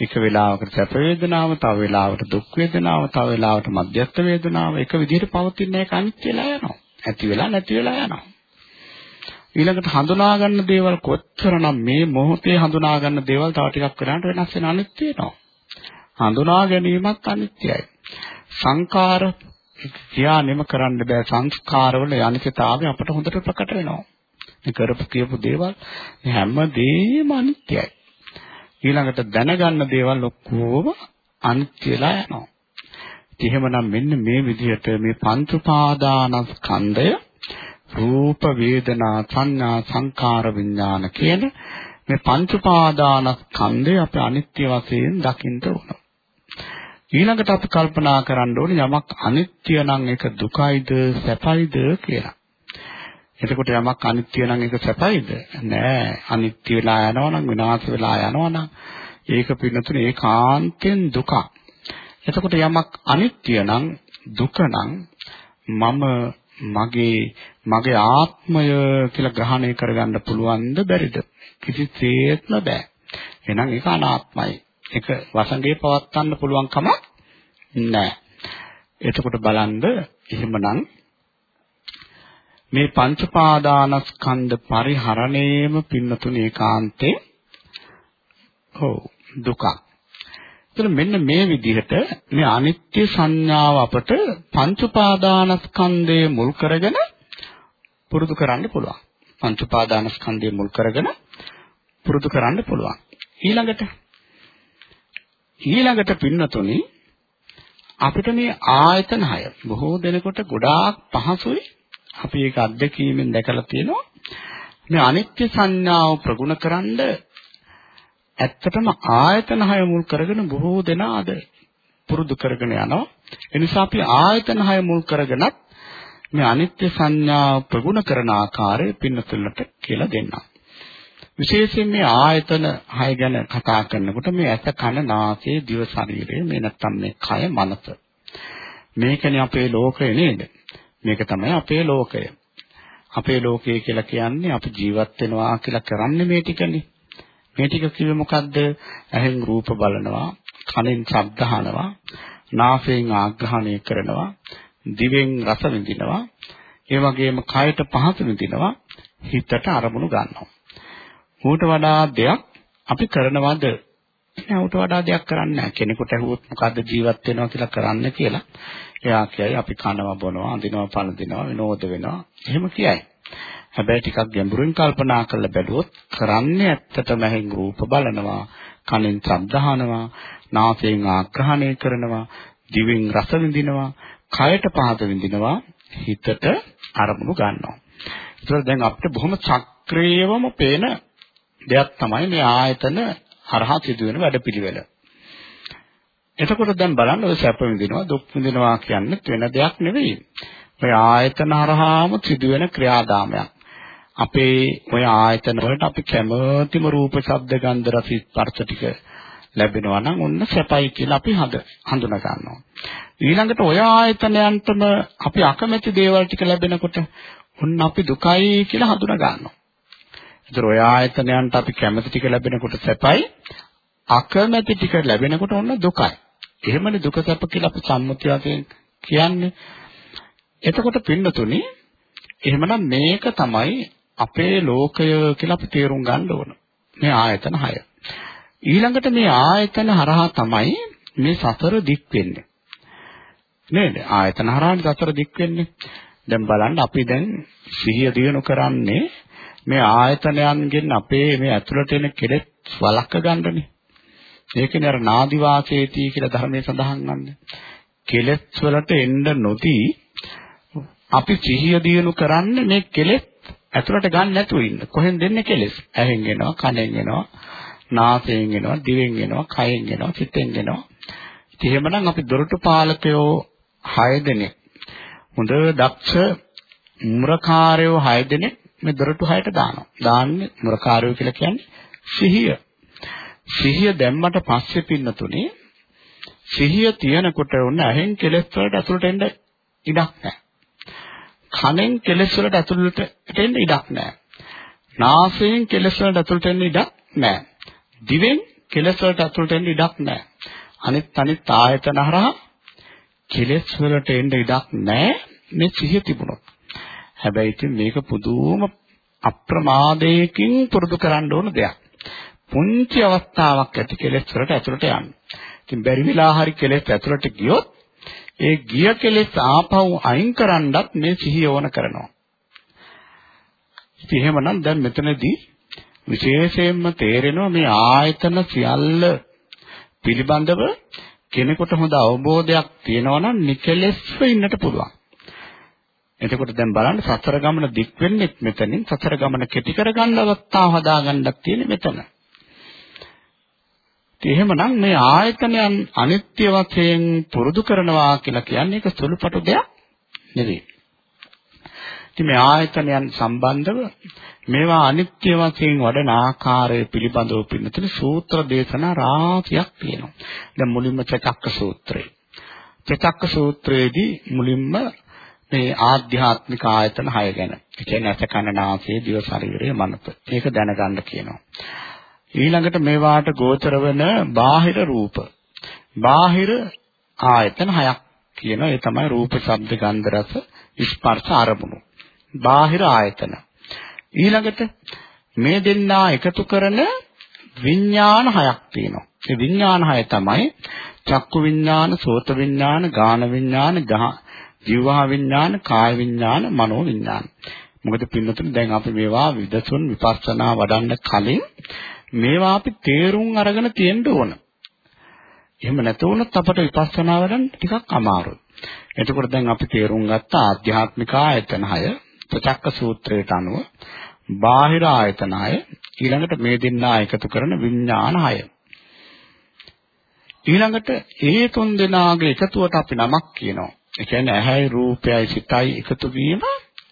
එක වෙලාවකට සැප වේදනාව, තව වෙලාවකට දුක් වේදනාව, තව වෙලාවකට මධ්‍යස්ථ වේදනාව එක විදිහට පවතින එක අනිත්‍යලා යනවා. ඇති වෙලා නැති වෙලා යනවා. ඊළඟට හඳුනා ගන්න දේවල් කොච්චරනම් මේ මොහොතේ හඳුනා ගන්න දේවල් තව ටිකක් වෙනාට වෙනස් වෙන අනිත්‍ය වෙනවා. හඳුනා ගැනීමත් අනිත්‍යයි. සංකාර කියා නෙම කරන්න බෑ සංස්කාරවල අනිත්‍යතාවය අපට හොඳට ප්‍රකට වෙනවා. මේ කරපු කියපු දේවල් හැමදේම අනිත්‍යයි. ඊළඟට දැනගන්න දේවල් ඔක්කොම අනිත්‍යලා යනවා. එහෙමනම් මෙන්න මේ විදිහට මේ පංච උපාදානස්කන්ධය රූප වේදනා සංඥා සංකාර විඥාන කියන මේ පංච උපාදානස්කන්ධය අපි අනිත්‍ය වශයෙන් දකින්න ඕන. ඊළඟට අපි කල්පනා කරන්න ඕනේ යමක් අනිත්‍ය නම් ඒක දුකයිද සැපයිද කියලා. එතකොට යමක් අනිත්‍ය නම් ඒක සැපයිද? නෑ. අනිත්‍ය වෙලා යනවා නම් විනාශ වෙලා යනවා නම් ඒක පින්නතුනේ ඒකාන්තයෙන් දුකක්. එතකොට යමක් අනිත්‍ය නම් දුක නම් මම මගේ මගේ ආත්මය කියලා ග්‍රහණය කරගන්න පුළුවන්ද බැරිද? කිසිසේත්ම බෑ. එහෙනම් ඒක අනාත්මයි. ඒක වසඟේ පවත්වන්න පුළුවන් කමක් නැහැ. එතකොට බලන්න එහෙමනම් මේ පංච පාදානස්කන්ධ පරිහරණයම පින්නතුන ඒකාන්තේ ඔව් දුක. එතන මෙන්න මේ විදිහට මේ අනිත්‍ය සංඥාව අපට පංච පාදානස්කන්ධය මුල් කරගෙන පුරුදු කරන්න පුළුවන්. පංච පාදානස්කන්ධය මුල් කරගෙන පුරුදු කරන්න පුළුවන්. ඊළඟට ඊළඟට පින්නතුනි අපිට මේ ආයතන හය බොහෝ දෙනෙකුට ගොඩාක් පහසුයි අපි ඒක අත්දැකීමෙන් දැකලා තියෙනවා. මේ අනිත්‍ය සංඥාව ප්‍රගුණකරනද ඇත්තටම ආයතන හය මුල් කරගෙන බොහෝ දෙනා අද පුරුදු කරගෙන යනවා. ඒ නිසා අපි ආයතන හය මුල් කරගෙනත් මේ අනිත්‍ය සංඥාව ප්‍රගුණ කරන ආකාරය පින්නතුලට කියලා දෙන්නම්. විශේෂයෙන් මේ ආයතන හය ගැන කතා කරනකොට මේ ඇස කන නාසය දිව ශරීරය මේ නැත්තම් මේ කය මනස මේකනේ අපේ ලෝකය නේද මේක තමයි අපේ ලෝකය. අපේ ලෝකය කියලා කියන්නේ අපි ජීවත් වෙනවා කියලා කරන්නේ මේ ටිකනේ. මේ ටික කිව්වේ මොකද්ද? ඇහෙන් රූප බලනවා, කනෙන් ශබ්ද අහනවා, නාසයෙන් ආග්‍රහණය කරනවා, දිවෙන් රස විඳිනවා, ඒ වගේම කයට පහස විඳිනවා, හිතට අරමුණු ගන්නවා. ඌට වඩා දෙයක් අපි කරනවද? නෑ ඌට වඩා දෙයක් කරන්නේ නැහැ. කෙනෙකුට ඇහුවොත් මොකද්ද ජීවත් වෙනවා කියලා කරන්න කියලා එයා කියයි අපි කනවා බොනවා අඳිනවා පළඳිනවා විනෝද වෙනවා එහෙම කියයි. හැබැයි ටිකක් ගැඹුරින් කල්පනා කරලා බැලුවොත් කරන්නේ ඇත්තටම ඇහෙන් රූප බලනවා, කනෙන් ශබ්ද අහනවා, නාසයෙන් ආග්‍රහණය කරනවා, දිවෙන් රස විඳිනවා, කයට පහත විඳිනවා, හිතට අරමුණු ගන්නවා. ඒතර දැන් අපිට බොහොම චක්‍රීයවම පේන දෙයක් තමයි මේ ආයතන හරහා සිදුවෙන වැඩපිළිවෙල. එතකොට දැන් බලන්න ඔය සැප විඳිනවා දුක් විඳිනවා කියන්නේ වෙන දෙයක් නෙවෙයි. ඔය ආයතන හරහාම සිදුවෙන ක්‍රියාදාමයක්. අපේ ඔය ආයතන වලට අපි කැමතිම රූප, ශබ්ද, ගන්ධ, රස, ස්පර්ශ ටික ලැබෙනවා නම් ඔන්න සැපයි කියලා අපි හඳ හඳුනා ගන්නවා. ඊළඟට ඔය ආයතනයන්ටම අපි අකමැති දේවල් ටික ලැබෙනකොට ඔන්න අපි දුකයි කියලා හඳුනා ගන්නවා. ඒතර ඔය ආයතනයන්ට අපි කැමති ටික ලැබෙනකොට සැපයි අකමැති ටික ලැබෙනකොට ඔන්න දුකයි. එහෙමනේ දුක සැප කියලා අපි සම්මුති වශයෙන් කියන්නේ. එතකොට පින්නතුනි එහෙමනම් මේක තමයි අපේ ලෝකය කියලා අපි තේරුම් ගන්න ඕන. මේ ආයතන 6. ඊළඟට මේ ආයතන හරහා තමයි මේ සතර දික් වෙන්නේ. නේද? ආයතන හරහානේ සතර දික් වෙන්නේ. දැන් බලන්න අපි දැන් සිහිය දිනු කරන්නේ මේ ආයතනයන්ගෙන් අපේ මේ ඇතුළට එන කෙලෙස් වළක්ව ගන්නනේ. ඒකනේ අර නාදි වාසේති කියලා ධර්මයේ සඳහන් වන්නේ. කෙලෙස් වලට එන්න නොදී අපි සිහිය දිනු කරන්නේ මේ කෙලෙස් ඇතුළට ගන්න නැතුව ඉන්න. කොහෙන් දෙන්නේ කෙලෙස්? ඇහෙන් එනවා, කනෙන් එනවා, නාසයෙන් එනවා, දිවෙන් එනවා, කයෙන් එනවා, සිතෙන් එනවා. ඉතින් එහෙමනම් අපි දොරටු පාලකයෝ 6 දෙනෙක් හොඳ දක්ෂ මුරකාරයෝ 6 දෙනෙක් මේ දොරටු 6ට දානවා. දාන්නේ මුරකාරයෝ කියලා කියන්නේ සිහිය. සිහිය දැම්මට පස්සේ පින්නතුනේ සිහිය තියනකොට උන්න ඇහෙන් කෙලෙස් වලට ඇතුළට එන්න ඉඩක් නැහැ. කනෙන් කෙලෙස් වලට ඇතුළට එන්න ඉඩක් නැහැ. නාසයෙන් කෙලෙස් වලට ඇතුළට එන්න ඉඩක් නැහැ. දිවෙන් කෙලෙස් වලට ඇතුළට එන්න ඉඩක් නැහැ. අනිත් අනිත් ආයතන හරහා කෙලෙස් වලට එන්න ඉඩක් නැහැ මේ සිහිය තිබුණොත්. හැබැයි ඉතින් මේක පුදුම අප්‍රමාදයකින් පුරුදු කරන්න ඕන දෙයක්. පුංචි අවස්ථාවක් ඇති කෙලෙස් වලට ඇතුළට යන්න. ඉතින් බැරි වෙලා හරි කෙලෙස් ඇතුළට ගියොත් ඒ ගිය කෙලෙස් ආපහු අයින් කරන්නත් මේ සිහිය ඕන කරනවා. ඉතින් එහෙමනම් දැන් මෙතනදී විශේෂයෙන්ම තේරෙනවා මේ ආයතන සියල්ල පිළිබඳව කෙනෙකුට හොඳ අවබෝධයක් තියෙනවා නම් නිකලෙස්ව ඉන්නට පුළුවන්. එතකොට දැන් බලන්න සතර ගමන දික් වෙන්නේ මෙතනින් සතර ගමන කෙටි කරගන්න අවස්ථාව හදාගන්නක් තියෙන්නේ මෙතන. එහෙමනම් මේ ආයතනයන් අනිත්‍ය වශයෙන් පුරුදු කරනවා කියලා කියන්නේ ඒක සුළුපටු දෙයක් නෙවෙයි. ඉතින් මේ ආයතනයන් සම්බන්ධව මේවා අනිත්‍ය වශයෙන් වඩන ආකාරය පිළිබඳව පින්නතුන සූත්‍ර දේශනා රාශියක් තියෙනවා. දැන් මුලින්ම චක්ක සූත්‍රය. චක්ක සූත්‍රයේදී මුලින්ම මේ ආධ්‍යාත්මික ආයතන 6 ගැන. ඒ කියන්නේ ඇස කන නාසය දිව ශරීරය මනස. ඒක දැනගන්න කියනවා. ඊළඟට මේවාට ගෝචර වෙන බාහිර රූප. බාහිර ආයතන හයක් කියනවා. ඒ තමයි රූප, ශබ්ද, ගන්ධ, රස, ස්පර්ශ, අරමුණු. බාහිර ආයතන. ඊළඟට මේ දෙන්නා එකතු කරන විඥාන හයක් තියෙනවා. ඒ විඥාන හය තමයි චක්කු විඥාන, සෝත විඥාන, ගාන විඥාන, ජීවහා විඥාන, කාය විඥාන, මනෝ විඥාන. මොකද පින්නතුනේ දැන් අපි මේවා විදසුන් විපස්සනා වඩන්න කලින් මේවා අපි තේරුම් අරගෙන තියෙන්න ඕන. එහෙම නැතුනොත් අපට විපස්සනා වඩන්න ටිකක් අමාරුයි. එතකොට දැන් අපි තේරුම් ගත්ත ආධ්‍යාත්මික ආයතන 6 ප්‍රචක්ක සූත්‍රයට අනුව බාහිර ආයතන 6 ඊළඟට මේ දෙන්නා එකතු කරන විඥාන 6 ඊළඟට ඒ තුන් දෙනාගේ එකතුවට අපි නමක් කියනවා. ඒ කියන්නේ ඇහැයි රූපයයි සිතයි එකතු වීම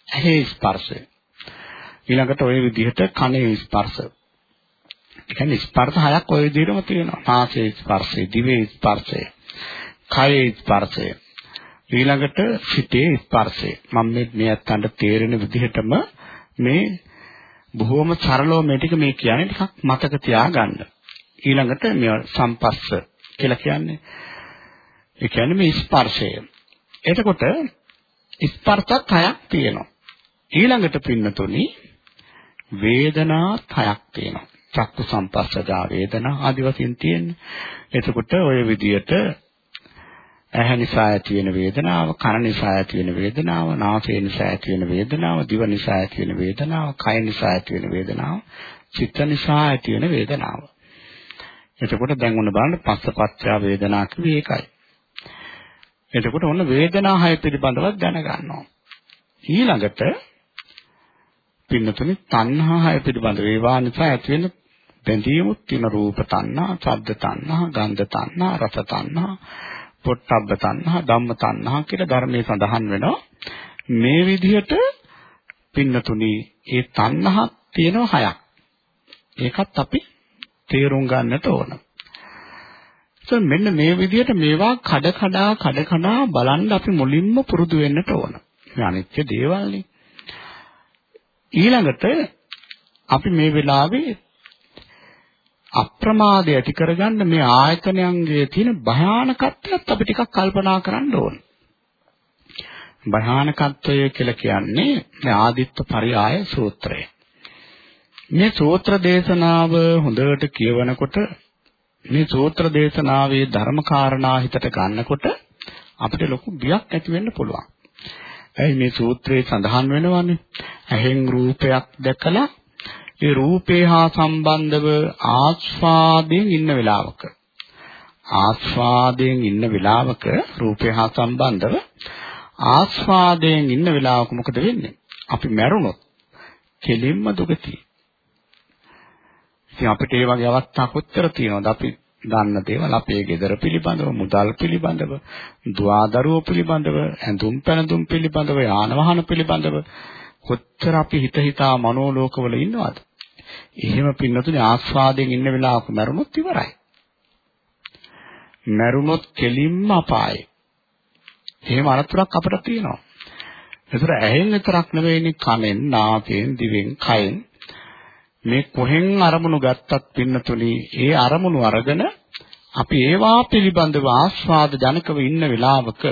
ඇහි ස්පර්ශය. ඊළඟට ওই විදිහට කනේ ස්පර්ශ. ඒ කියන්නේ ස්පර්ශ හයක් ওই විදිහටම තියෙනවා. නාසයේ ස්පර්ශය, දිවේ ස්පර්ශය, කයේ ස්පර්ශය. ඊළඟට සිතේ ස්පර්ශය. මම මේ මේ අත්තන්ට තේරෙන විදිහටම මේ බොහොම සරලව මේ ටික මේ කියන්නේ ටිකක් මතක තියාගන්න. ඊළඟට මේ සම්පස්ස කියලා කියන්නේ ඒ කියන්නේ මේ ස්පර්ශය. එතකොට ස්පර්ශත් හයක් තියෙනවා. ඊළඟට පින්නතුනි වේදනාත් හයක් තියෙනවා. චක්කු සම්පස්සජා වේදනා ආදි වශයෙන් තියෙන්නේ. එතකොට ওই විදියට ඇහැ නිසා ඇති වෙන වේදනාව, කන නිසා ඇති වෙන වේදනාව, නාසය නිසා ඇති වෙන වේදනාව, දිව නිසා ඇති වෙන වේදනාව, කය නිසා ඇති වෙන වේදනාව, චිත්ත නිසා ඇති වෙන වේදනාව. එතකොට දැන් ඔන්න බලන්න පස්සපච්චා වේදනා කිව්වේ ඒකයි. එතකොට ඔන්න වේදනා හය පිළිබඳව දැනගන්නවා. ඊළඟට පින්නතුනි තණ්හා හය පිළිබඳව ඒවා නිසා ඇති වෙන බැඳීමුත් තියෙන රූප තණ්හා, ශබ්ද තණ්හා, ගන්ධ තණ්හා, රස තණ්හා, පොට්ටබ්බ තණ්හා, ධම්ම තණ්හා කියලා ධර්මයේ සඳහන් වෙනවා. මේ විදිහට පින්නතුනි ඒ තණ්හා තියෙනවා හයක්. ඒකත් අපි තේරුම් ගන්නට ඕන. මෙන්න මේ විදිහට මේවා කඩ කඩා කඩ කඩා බලන්න අපි මුලින්ම පුරුදු වෙන්නට ඕන. මේ අනිත්‍ය දේවල්නේ. ඊළඟට අපි මේ වෙලාවේ අප්‍රමාදය ඇති කරගන්න මේ ආයතනයන්ගේ තියෙන භයානකත්වයත් අපි ටිකක් කල්පනා කරන්න ඕන. භයානකත්වය කියලා කියන්නේ මේ ආදිත්ත පරියාය සූත්‍රය. මේ සූත්‍ර දේශනාව හොඳට කියවනකොට මේ සූත්‍ර දේශනාවේ ධර්ම කාරණා හිතට ගන්නකොට අපිට ලොකු බියක් ඇති වෙන්න පුළුවන්. ඇයි මේ සූත්‍රයේ සඳහන් වෙනවනේ ඇහෙන් රූපයක් දැකලා ඒ රූපේ හා සම්බන්ධව ආස්වාදයෙන් ඉන්න වෙලාවක ආස්වාදයෙන් ඉන්න වෙලාවක රූපේ හා සම්බන්ධව ආස්වාදයෙන් ඉන්න වෙලාවක මොකද වෙන්නේ? අපි මැරුණොත් කෙලින්ම දුගතියි. ඉතින් අපිට ඒ වගේ අවස්ථා කොච්චර තියෙනවද? අපි දන්න දේවල් අපේ ගෙදර පිළිබඳව, මුදල් පිළිබඳව, දුවදරුවෝ පිළිබඳව, ඇඳුම් පැනඳුම් පිළිබඳව, යාන වාහන පිළිබඳව කොච්චර අපි හිත හිතා මනෝලෝකවල ඉන්නවද? එහෙම පින්නතුනේ ආස්වාදයෙන් ඉන්න වෙලාවක මැරුණොත් ඉවරයි. මැරුණොත් කෙලින්ම අපායයි. එහෙම අනතුරක් අපිට තියෙනවා. ඒතර ඇහෙන් විතරක් නෙවෙයිනේ කනෙන්, නාසයෙන්, දිවෙන්, කයෙන් මේ කොහෙන් අරමුණු ගත්තත් පින්නතුනි ඒ අරමුණු අරගෙන අපි ඒවා පිළිබඳව ආස්වාද ජනකව ඉන්න වෙලාවක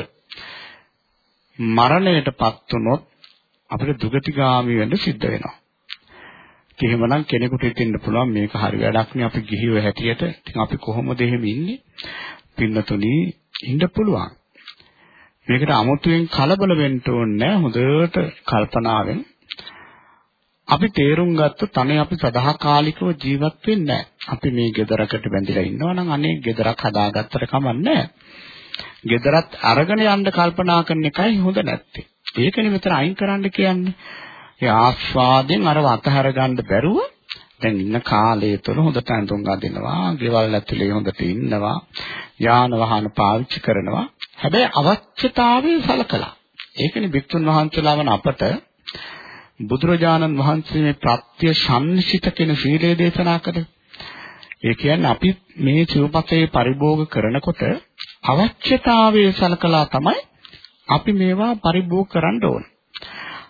මරණයටපත් වුනොත් අපිට දුගතිගාමි වෙන්න සිද්ධ වෙනවා. එහෙමනම් කෙනෙකුට හිතෙන්න පුළුවන් මේක හරි වැඩක් නේ අපි ගිහිව හැටියට. ඉතින් අපි කොහොමද එහෙම ඉන්නේ? පින්නතුනි ඉන්න පුළුවන්. මේකට 아무තුවෙන් කලබල වෙන්න ඕනේ හොඳට කල්පනාවෙන් අපි තේරුම් ගත්තොත් අනේ අපි සදාකාලිකව ජීවත් වෙන්නේ අපි මේ ගෙදරකට බැඳිලා ඉන්නවා නම් අනේ ගෙදරක් හදාගත්තට කමන්නේ ගෙදරත් අරගෙන යන්න කල්පනා කරන එකයි හොඳ නැත්තේ. ඒකනේ මෙතන අයින් කරන්න කියන්නේ. ඒ ආස්වාදයෙන් අරව අතහැර ගන්න බැරුව දැන් ඉන්න කාලය තුළ හොඳට අඳුන් ගන්නවා, ගෙවල් ඇතුලේ හොඳට ඉන්නවා, යාන වාහන පාවිච්චි කරනවා. හැබැයි අවශ්‍යතාවය සලකලා. ඒකනේ බික්තුන් වහන්සේලා වන අපට බුදුරජාණන් වහන්සේ මේ ප්‍රත්‍ය සම්නිසිත කියන සීලය දේශනා කළේ. ඒ කියන්නේ අපි මේ සිව්පතේ පරිභෝග කරනකොට අවශ්‍යතාවයේ සලකලා තමයි අපි මේවා පරිභෝග කරන්න ඕන.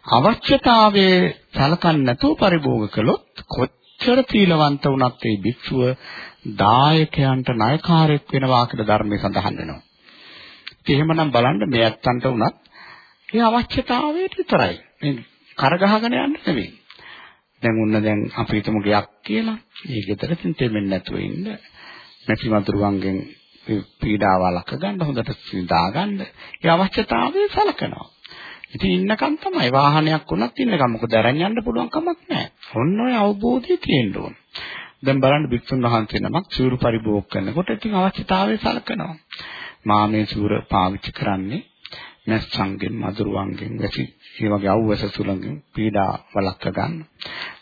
අවශ්‍යතාවයේ සලකන්නේ නැතුව පරිභෝග කළොත් කොච්චර තීලවන්ත වුණත් ඒ භික්ෂුව දායකයන්ට ණයකාරයෙක් වෙනවා කියලා ධර්මයේ සඳහන් වෙනවා. එහෙමනම් බලන්න මේ ඇත්තන්ට උනත් ඒ අවශ්‍යතාවයට විතරයි. මේ කරගහගෙන යන්න නෙවෙයි. දැන් උන්න දැන් අපි හිතමු ගයක් කියලා. මේ ගෙදර තින්තෙමින් නැතුව ඉන්න. නැති වතුරුවන්ගෙන් පීඩාව ලක ගන්න හොඳට සිතා ගන්න. ඒ අවශ්‍යතාවය සලකනවා. ඉතින් ඉන්නකම් තමයි වාහනයක් වුණත් ඉන්නකම් මොකද අරන් යන්න පුළුවන් කමක් නැහැ. ඔන්න ඔය අවබෝධය තියෙන්න ඕන. දැන් බලන්න භික්ෂුන් වහන්සේ නමක් සූරු පරිභෝග කරනකොට ඉතින් අවශ්‍යතාවය සලකනවා. මා මේ සූර පාවිච්චි කරන්නේ නැස්සන්ගෙන් මදුරුවන්ගෙන් වැසි ඒ වගේ අවවස සුළඟින් පීඩා වළක්ව ගන්න.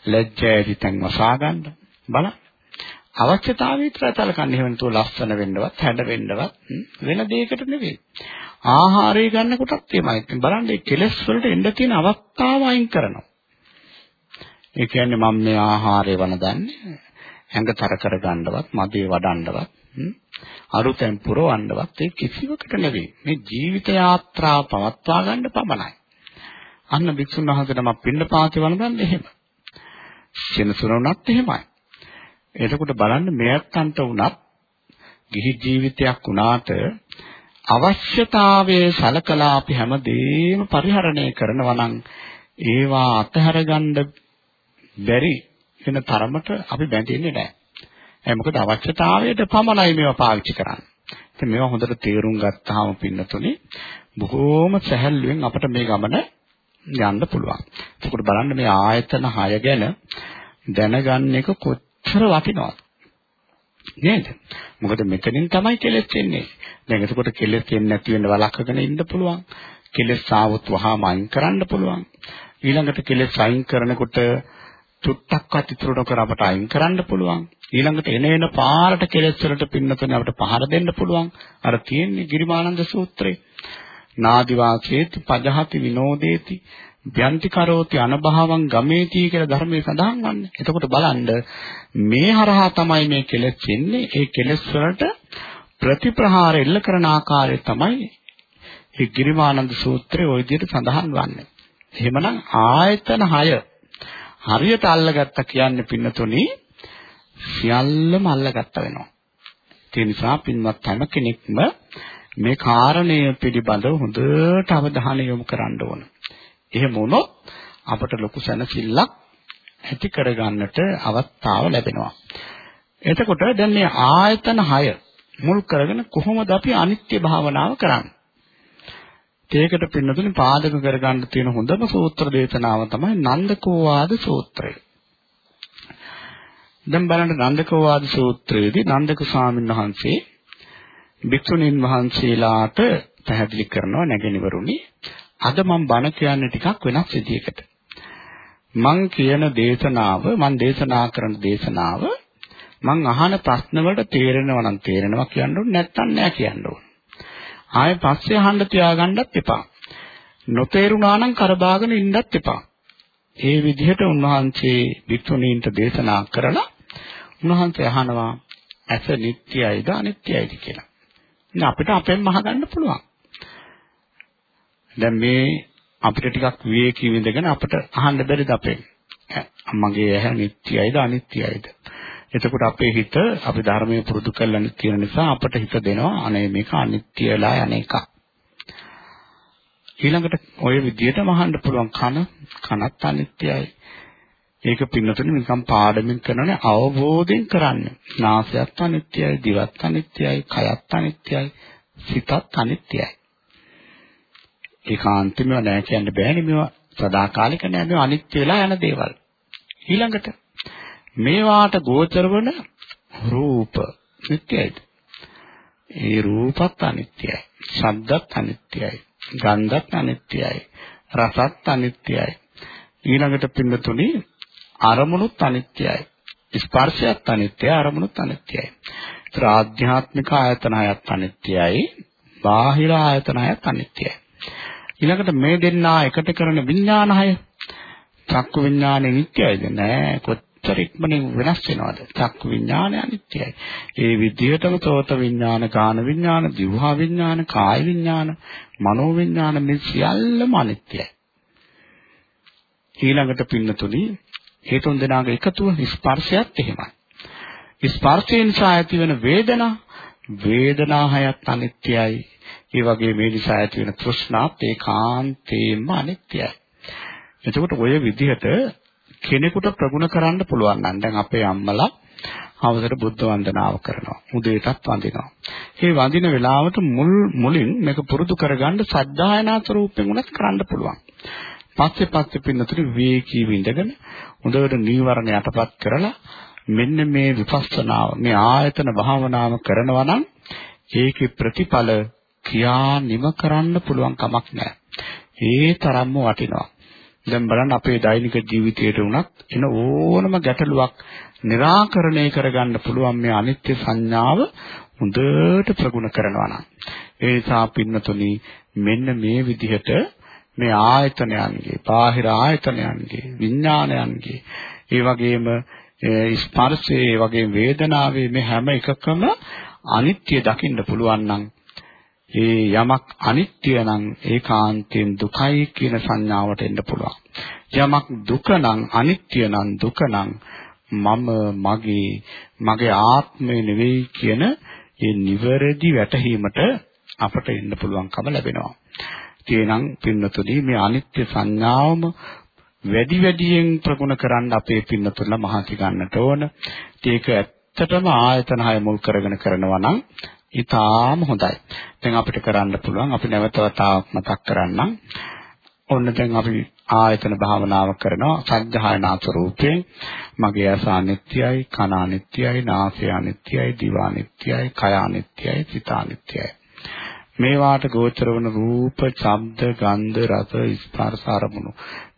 ලැජ්ජා ඇති තැන් වසා ගන්න. බලන්න. අවශ්‍යතාවය විතර තලකන්නේ එහෙම නැතුව ලස්සන වෙන්නවත්, හැඩ වෙන්නවත් වෙන දෙයකට නෙවෙයි. ආහාරය ගන්න කොටත් එහෙමයි. ඉතින් බලන්න මේ කෙලස් වලට එන්න තියෙන අවස්ථාව අයින් කරනවා. ඒ කියන්නේ මම මේ ආහාරය වනදන්නේ ඇඟතර කර ගන්නවත්, මදේ වඩන්නවත්, අරුතෙන් පුරවන්නවත් ඒ කිසිවකට නෙවෙයි. මේ ජීවිත යාත්‍රාව පවත්වා ගන්න පමණයි. අන්න භික්ෂුන් වහන්සේ නමක් පින්නපාතේ වළඳන්නේ එහෙම. සෙනසුරුණත් එහෙමයි. එතකොට බලන්න මෙයත්න්ට උනත් ගිහි ජීවිතයක් වුණාට අවශ්‍යතාවයේ සලකලා අපි හැමදේම පරිහරණය කරනවා නම් ඒවා අතහැර ගන්න බැරි වෙන තරමට අපි බැඳෙන්නේ නැහැ. ඒ මොකද අවශ්‍යතාවයට පමණයි මේවා පාවිච්චි කරන්නේ. ඉතින් මේවා හොඳට තේරුම් ගත්තාම පින්නතුනේ බොහෝම සැහැල්ලුවෙන් අපිට මේ ගමන යන්න පුළුවන්. එතකොට බලන්න මේ ආයතන 6 ගැන දැනගන්න එක කොච්චර වටිනවද? නේද? මොකද මෙතනින් තමයි කෙලෙස් එන්නේ. දැන් එතකොට කෙලෙස් එන්නේ නැති වෙන්න වළක්වගෙන ඉන්න පුළුවන්. කෙලෙස් ආවොත් වහාම අයින් කරන්න පුළුවන්. ඊළඟට කෙලෙස් අයින් කරනකොට චුට්ටක්වත් ඉතුරු නොකර අපට අයින් කරන්න පුළුවන්. ඊළඟට එන එන පාරට කෙලෙස් වලට පින්නතනේ අපිට පහර දෙන්න පුළුවන්. අර තියෙන්නේ ගිරිමානන්ද සූත්‍රයේ. නාදිවාසේති පජහති විනෝදේති ව්‍යන්ති කරෝති අනභවං ගමේති කියලා ධර්මයේ සඳහන් වන්නේ. එතකොට බලන්න මේ හරහා තමයි මේ කෙලෙස් එන්නේ. ඒ කෙලෙස් වලට ප්‍රතිප්‍රහාර එල්ල කරන ආකාරය තමයි මේ ගිරිමානන්ද සූත්‍රයේ ওই විදිහට සඳහන් වන්නේ. එහෙමනම් ආයතන 6 හරියට අල්ලගත්ත කියන්නේ පින්නතුනි සියල්ලම අල්ලගත්ත වෙනවා. ඒ නිසා පින්වත් හැම කෙනෙක්ම මේ කාරණය පිළිබඳව හොඳට අවධානය යොමු කරන්න ඕන. එහෙම වුණොත් අපට ලොකු සැනසෙල්ලක් ඇති කරගන්නට අවස්ථාව ලැබෙනවා. එතකොට දැන් මේ ආයතන 6 මුල් කරගෙන කොහොමද අපි අනිත්‍ය භාවනාව කරන්නේ? ඒකට පින්නතුනි පාදක කරගන්න තියෙන හොඳම සූත්‍ර දේශනාව තමයි නන්දකෝවාද සූත්‍රය. දැන් බලන්න නන්දකෝවාද සූත්‍රයේදී නන්දක ස්වාමීන් වහන්සේ භික්ෂුණීන් වහන්සේලාට පැහැදිලි කරනවා නැගෙනවරුනි අද මම බණ කියන්නේ ටිකක් වෙනස් විදියකට. මං කියන දේශනාව මං දේශනා කරන දේශනාව මං අහන ප්‍රශ්න වලට තේරෙනවා නම් තේරෙනවා කියන්න ඕනේ නැත්නම් නෑ කියන්න ඕනේ. ආයෙ පස්සේ අහන්න තියාගන්නත් එපා. නොතේරුණා නම් කරබාගෙන ඉන්නත් එපා. ඒ විදිහට උන්වහන්සේ වික්ෂුණීන්ට දේශනා කරලා උන්වහන්සේ අහනවා ඇස නිට්ටයයිද අනිත්‍යයිද කියලා. ඉතින් අපිට අපෙන්ම අහගන්න පුළුවන්. දැන් මේ අපිට ටිකක් විවේකී විඳගෙන අපිට අහන්න බැරිද අපෙන්? මගේ ඇහැ නිට්ටයයිද අනිත්‍යයිද? එතකොට අපේ හිත අපි ධර්මයේ පුරුදු කරලා තියෙන නිසා අපට හිත දෙනවා අනේ මේක අනිත්‍යලා යන එකක්. ඊළඟට ওই විදිහටම අහන්න පුළුවන් කන කනත් අනිත්‍යයි. ඒක පින්නතුනේ නිකන් පාඩමින් කරනනේ අවබෝධයෙන් කරන්න. නාසයත් අනිත්‍යයි, දිවත් අනිත්‍යයි, කයත් අනිත්‍යයි, සිතත් අනිත්‍යයි. ඒකාන්තෙම නෑ කියන්න බෑනේ මේවා සදාකාලික නෑ මේවා අනිත්‍ය වෙලා යන දේවල්. ඊළඟට මේවාට ගෝචර වන රූප නිට්ටයයිද? ඒ රූපත් අනිත්‍යයි. ශබ්දත් අනිත්‍යයි. ගන්ධත් අනිත්‍යයි. රසත් අනිත්‍යයි. ඊළඟට පින්නතුනි අරමුණුත් අනිත්‍යයි. ස්පර්ශයත් අනිත්‍යයි අරමුණුත් අනිත්‍යයි. ඒතර ආධ්‍යාත්මික ආයතන හයත් අනිත්‍යයි. බාහිර ආයතන හයත් අනිත්‍යයි. ඊළඟට මේ දෙන්නා එකට කරන විඥාන හය චක්කු විඥානෙ නිට්ටයයිද නෑ කොච්චර ඉක්මනින් වෙනස් වෙනවද චක්කු විඥානය අනිත්‍යයි ඒ විදිහටම සෝත විඥාන කාන විඥාන දිවහා විඥාන කාය විඥාන මනෝ විඥාන මේ සියල්ලම අනිත්‍යයි ඊළඟට පින්නතුනි ඒ තුන් දෙනාගේ එකතුව ස්පර්ශයත් එහෙමයි. ස්පර්ශයෙන් නිසා ඇතිවන වේදනා වේදනා හයත් අනිත්‍යයි. ඒ වගේ මේ නිසා ඇති වෙන තෘෂ්ණාත් ඒකාන්තයෙන්ම අනිත්‍යයි. එතකොට ඔය විදිහට කෙනෙකුට ප්‍රගුණ කරන්න පුළුවන් නම් දැන් අපේ අම්මලා හවසට බුද්ධ වන්දනාව කරනවා. උදේටත් වඳිනවා. මේ වඳින වෙලාවට මුල් මුලින් මේක පුරුදු කරගන්න සද්ධායනා ස්වරූපයෙන් උනත් කරන්න පුළුවන්. පස්සේ පස්සේ පින්නතුනි විවේකී විඳගෙන හොඳට නීවරණ යටපත් කරලා මෙන්න මේ විපස්සනාව මේ ආයතන භාවනාව කරනවා නම් ඒකේ ප්‍රතිඵල කියා නිම කරන්න පුළුවන් කමක් නැහැ. ඒ තරම්ම වටිනවා. දැන් බලන්න අපේ දෛනික ජීවිතයට උනත් එන ඕනම ගැටලුවක් निराකරණය කරගන්න පුළුවන් මේ අනිත්‍ය සංඥාව හොඳට ප්‍රගුණ කරනවා නම්. ඒ නිසා පින්නතුනි මෙන්න මේ විදිහට මේ ආයතනයන්ගේ, බාහිර ආයතනයන්ගේ, විඥානයන්ගේ, ඒ වගේම ස්පර්ශයේ, ඒ වගේම වේදනාවේ මේ හැම එකකම අනිත්‍ය දකින්න පුළුවන් නම් ඒ යමක් අනිත්‍ය නම් ඒකාන්තයෙන් දුකයි කියන සංඥාවට එන්න පුළුවන්. යමක් දුක නම් අනිත්‍ය නම් දුක නම් මම මගේ මගේ ආත්මය නෙවෙයි කියන ඒ නිවැරදි වැටහීමට අපට එන්න පුළුවන්කම ලැබෙනවා. එහෙනම් පින්නතුනි මේ අනිත්‍ය සංඥාවම වැඩි වැඩියෙන් ප්‍රගුණ කරන්න අපේ පින්නතුන්ලා මහසි ගන්නට ඕන. ඒක ඇත්තටම ආයතන හය මුල් කරගෙන කරනවා නම් ඊටාම හොඳයි. දැන් අපිට කරන්න පුළුවන් අපි නැවත වතාවක් මතක් කරන්නම්. ඔන්න දැන් අපි ආයතන භාවනාව කරනවා සද්ධායනා ස්වરૂපයෙන් මගේ ඇස අනිත්‍යයි කන අනිත්‍යයි නාසය අනිත්‍යයි දිව අනිත්‍යයි කය අනිත්‍යයි සිත අනිත්‍යයි මේවාට ගෝචර වන රූප, ශබ්ද, ගන්ධ, රස, ස්පර්ශ අරමුණු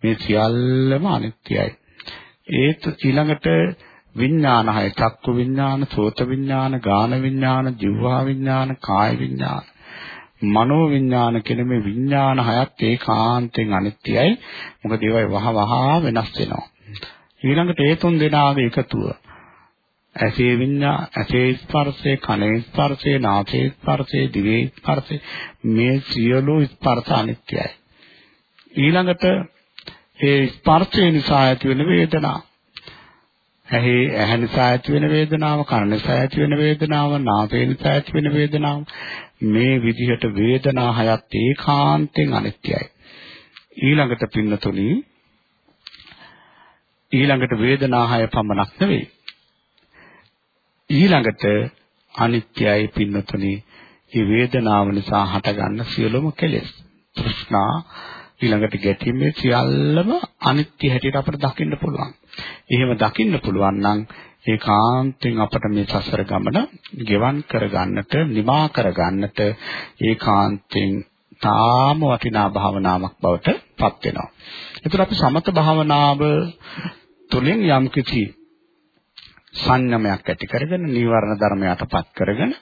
මේ සියල්ලම අනිත්‍යයි. ඒත් ඊළඟට විඥාන හය චක්කු විඥාන, සෝත විඥාන, ගාන විඥාන, ජීවහා විඥාන, කාය විඥාන, මනෝ විඥාන කියන මේ විඥාන හයත් ඒකාන්තයෙන් අනිත්‍යයි. මොකද ඒවා වහ වහ වෙනස් වෙනවා. ඊළඟට ඒ තුන් දෙනාගේ එකතුව ඇසේ විඤ්ඤා ඇසේ ස්පර්ශේ කනේ ස්පර්ශේ නාසයේ ස්පර්ශේ දිවේ ස්පර්ශේ මේ සියලු ස්පර්ශ අනිත්‍යයි ඊළඟට ඒ ස්පර්ශය නිසා ඇති වෙන වේදනාව ඇහි ඇහැ නිසා ඇති වෙන වේදනාව කන නිසා ඇති වෙන වේදනාව නාසය නිසා ඇති වෙන වේදනාව. මේ විදිහට වේදනා හයත් ඒකාන්තයෙන් අනිත්‍යයි. ඊළඟට පින්නතුනි ඊළඟට වේදනා හය පමණක් නෙවෙයි. ඊළඟට අනිත්‍යයි පින්නතුනි. මේ වේදනාව නිසා හටගන්න සියලුම කෙලෙස් තෘෂ්ණා ඊළඟට ගැටීමේ සියල්ලම අනිත්‍ය හැටියට අපිට දකින්න පුළුවන්. එහෙම දකින්න පුළුවන් නම් ඒකාන්තයෙන් අපට මේ සසර ගමන ගෙවන් කරගන්නට, නිමා කරගන්නට ඒකාන්තයෙන් තාම වටිනා භාවනාවක් බවට පත් වෙනවා. ඒතර අපි සමත භාවනාව තුළින් යම්කිසි සංයමයක් ඇති කරගෙන නීවරණ ධර්මයටපත් කරගෙන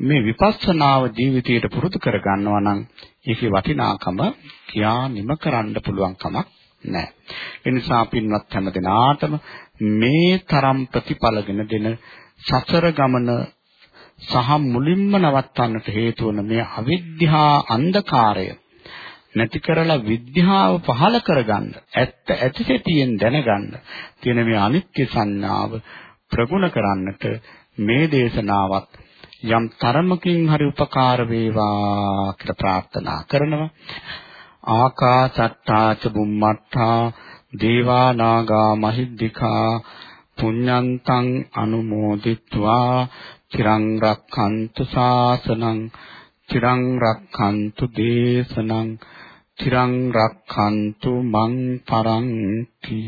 මේ විපස්සනාව ජීවිතයට පුරුදු කර ගන්නවා නම් ඒකේ වටිනාකම කියා නිම කරන්න පුළුවන් කමක් නැහැ. ඒ නිසා පින්වත් හැම දිනාටම මේ තරම් ප්‍රතිඵලගෙන දෙන සසර ගමන සහ මුලින්ම නවත්තන්නට හේතු වන මේ අවිද්‍යා අන්ධකාරය නැති කරලා විද්‍යාව පහල කරගන්න ඇත්ත ඇතිසෙතියෙන් දැනගන්න තියෙන මේ අනිත්‍ය සංඥාව ප්‍රගුණ කරන්නට මේ දේශනාවත් යම් තරමකින් හරි උපකාර වේවා කියලා ප්‍රාර්ථනා කරනවා. ආකාසට්ටා ච බුම්මට්ටා දේවා නාග මහිද්దికා පුඤ්ඤන්තං අනුමෝදිත්වා. චිරං රක්ඛන්තු ශාසනං චිරං රක්ඛන්තු දේශනං චිරං රක්ඛන්තු මං පරන්ති.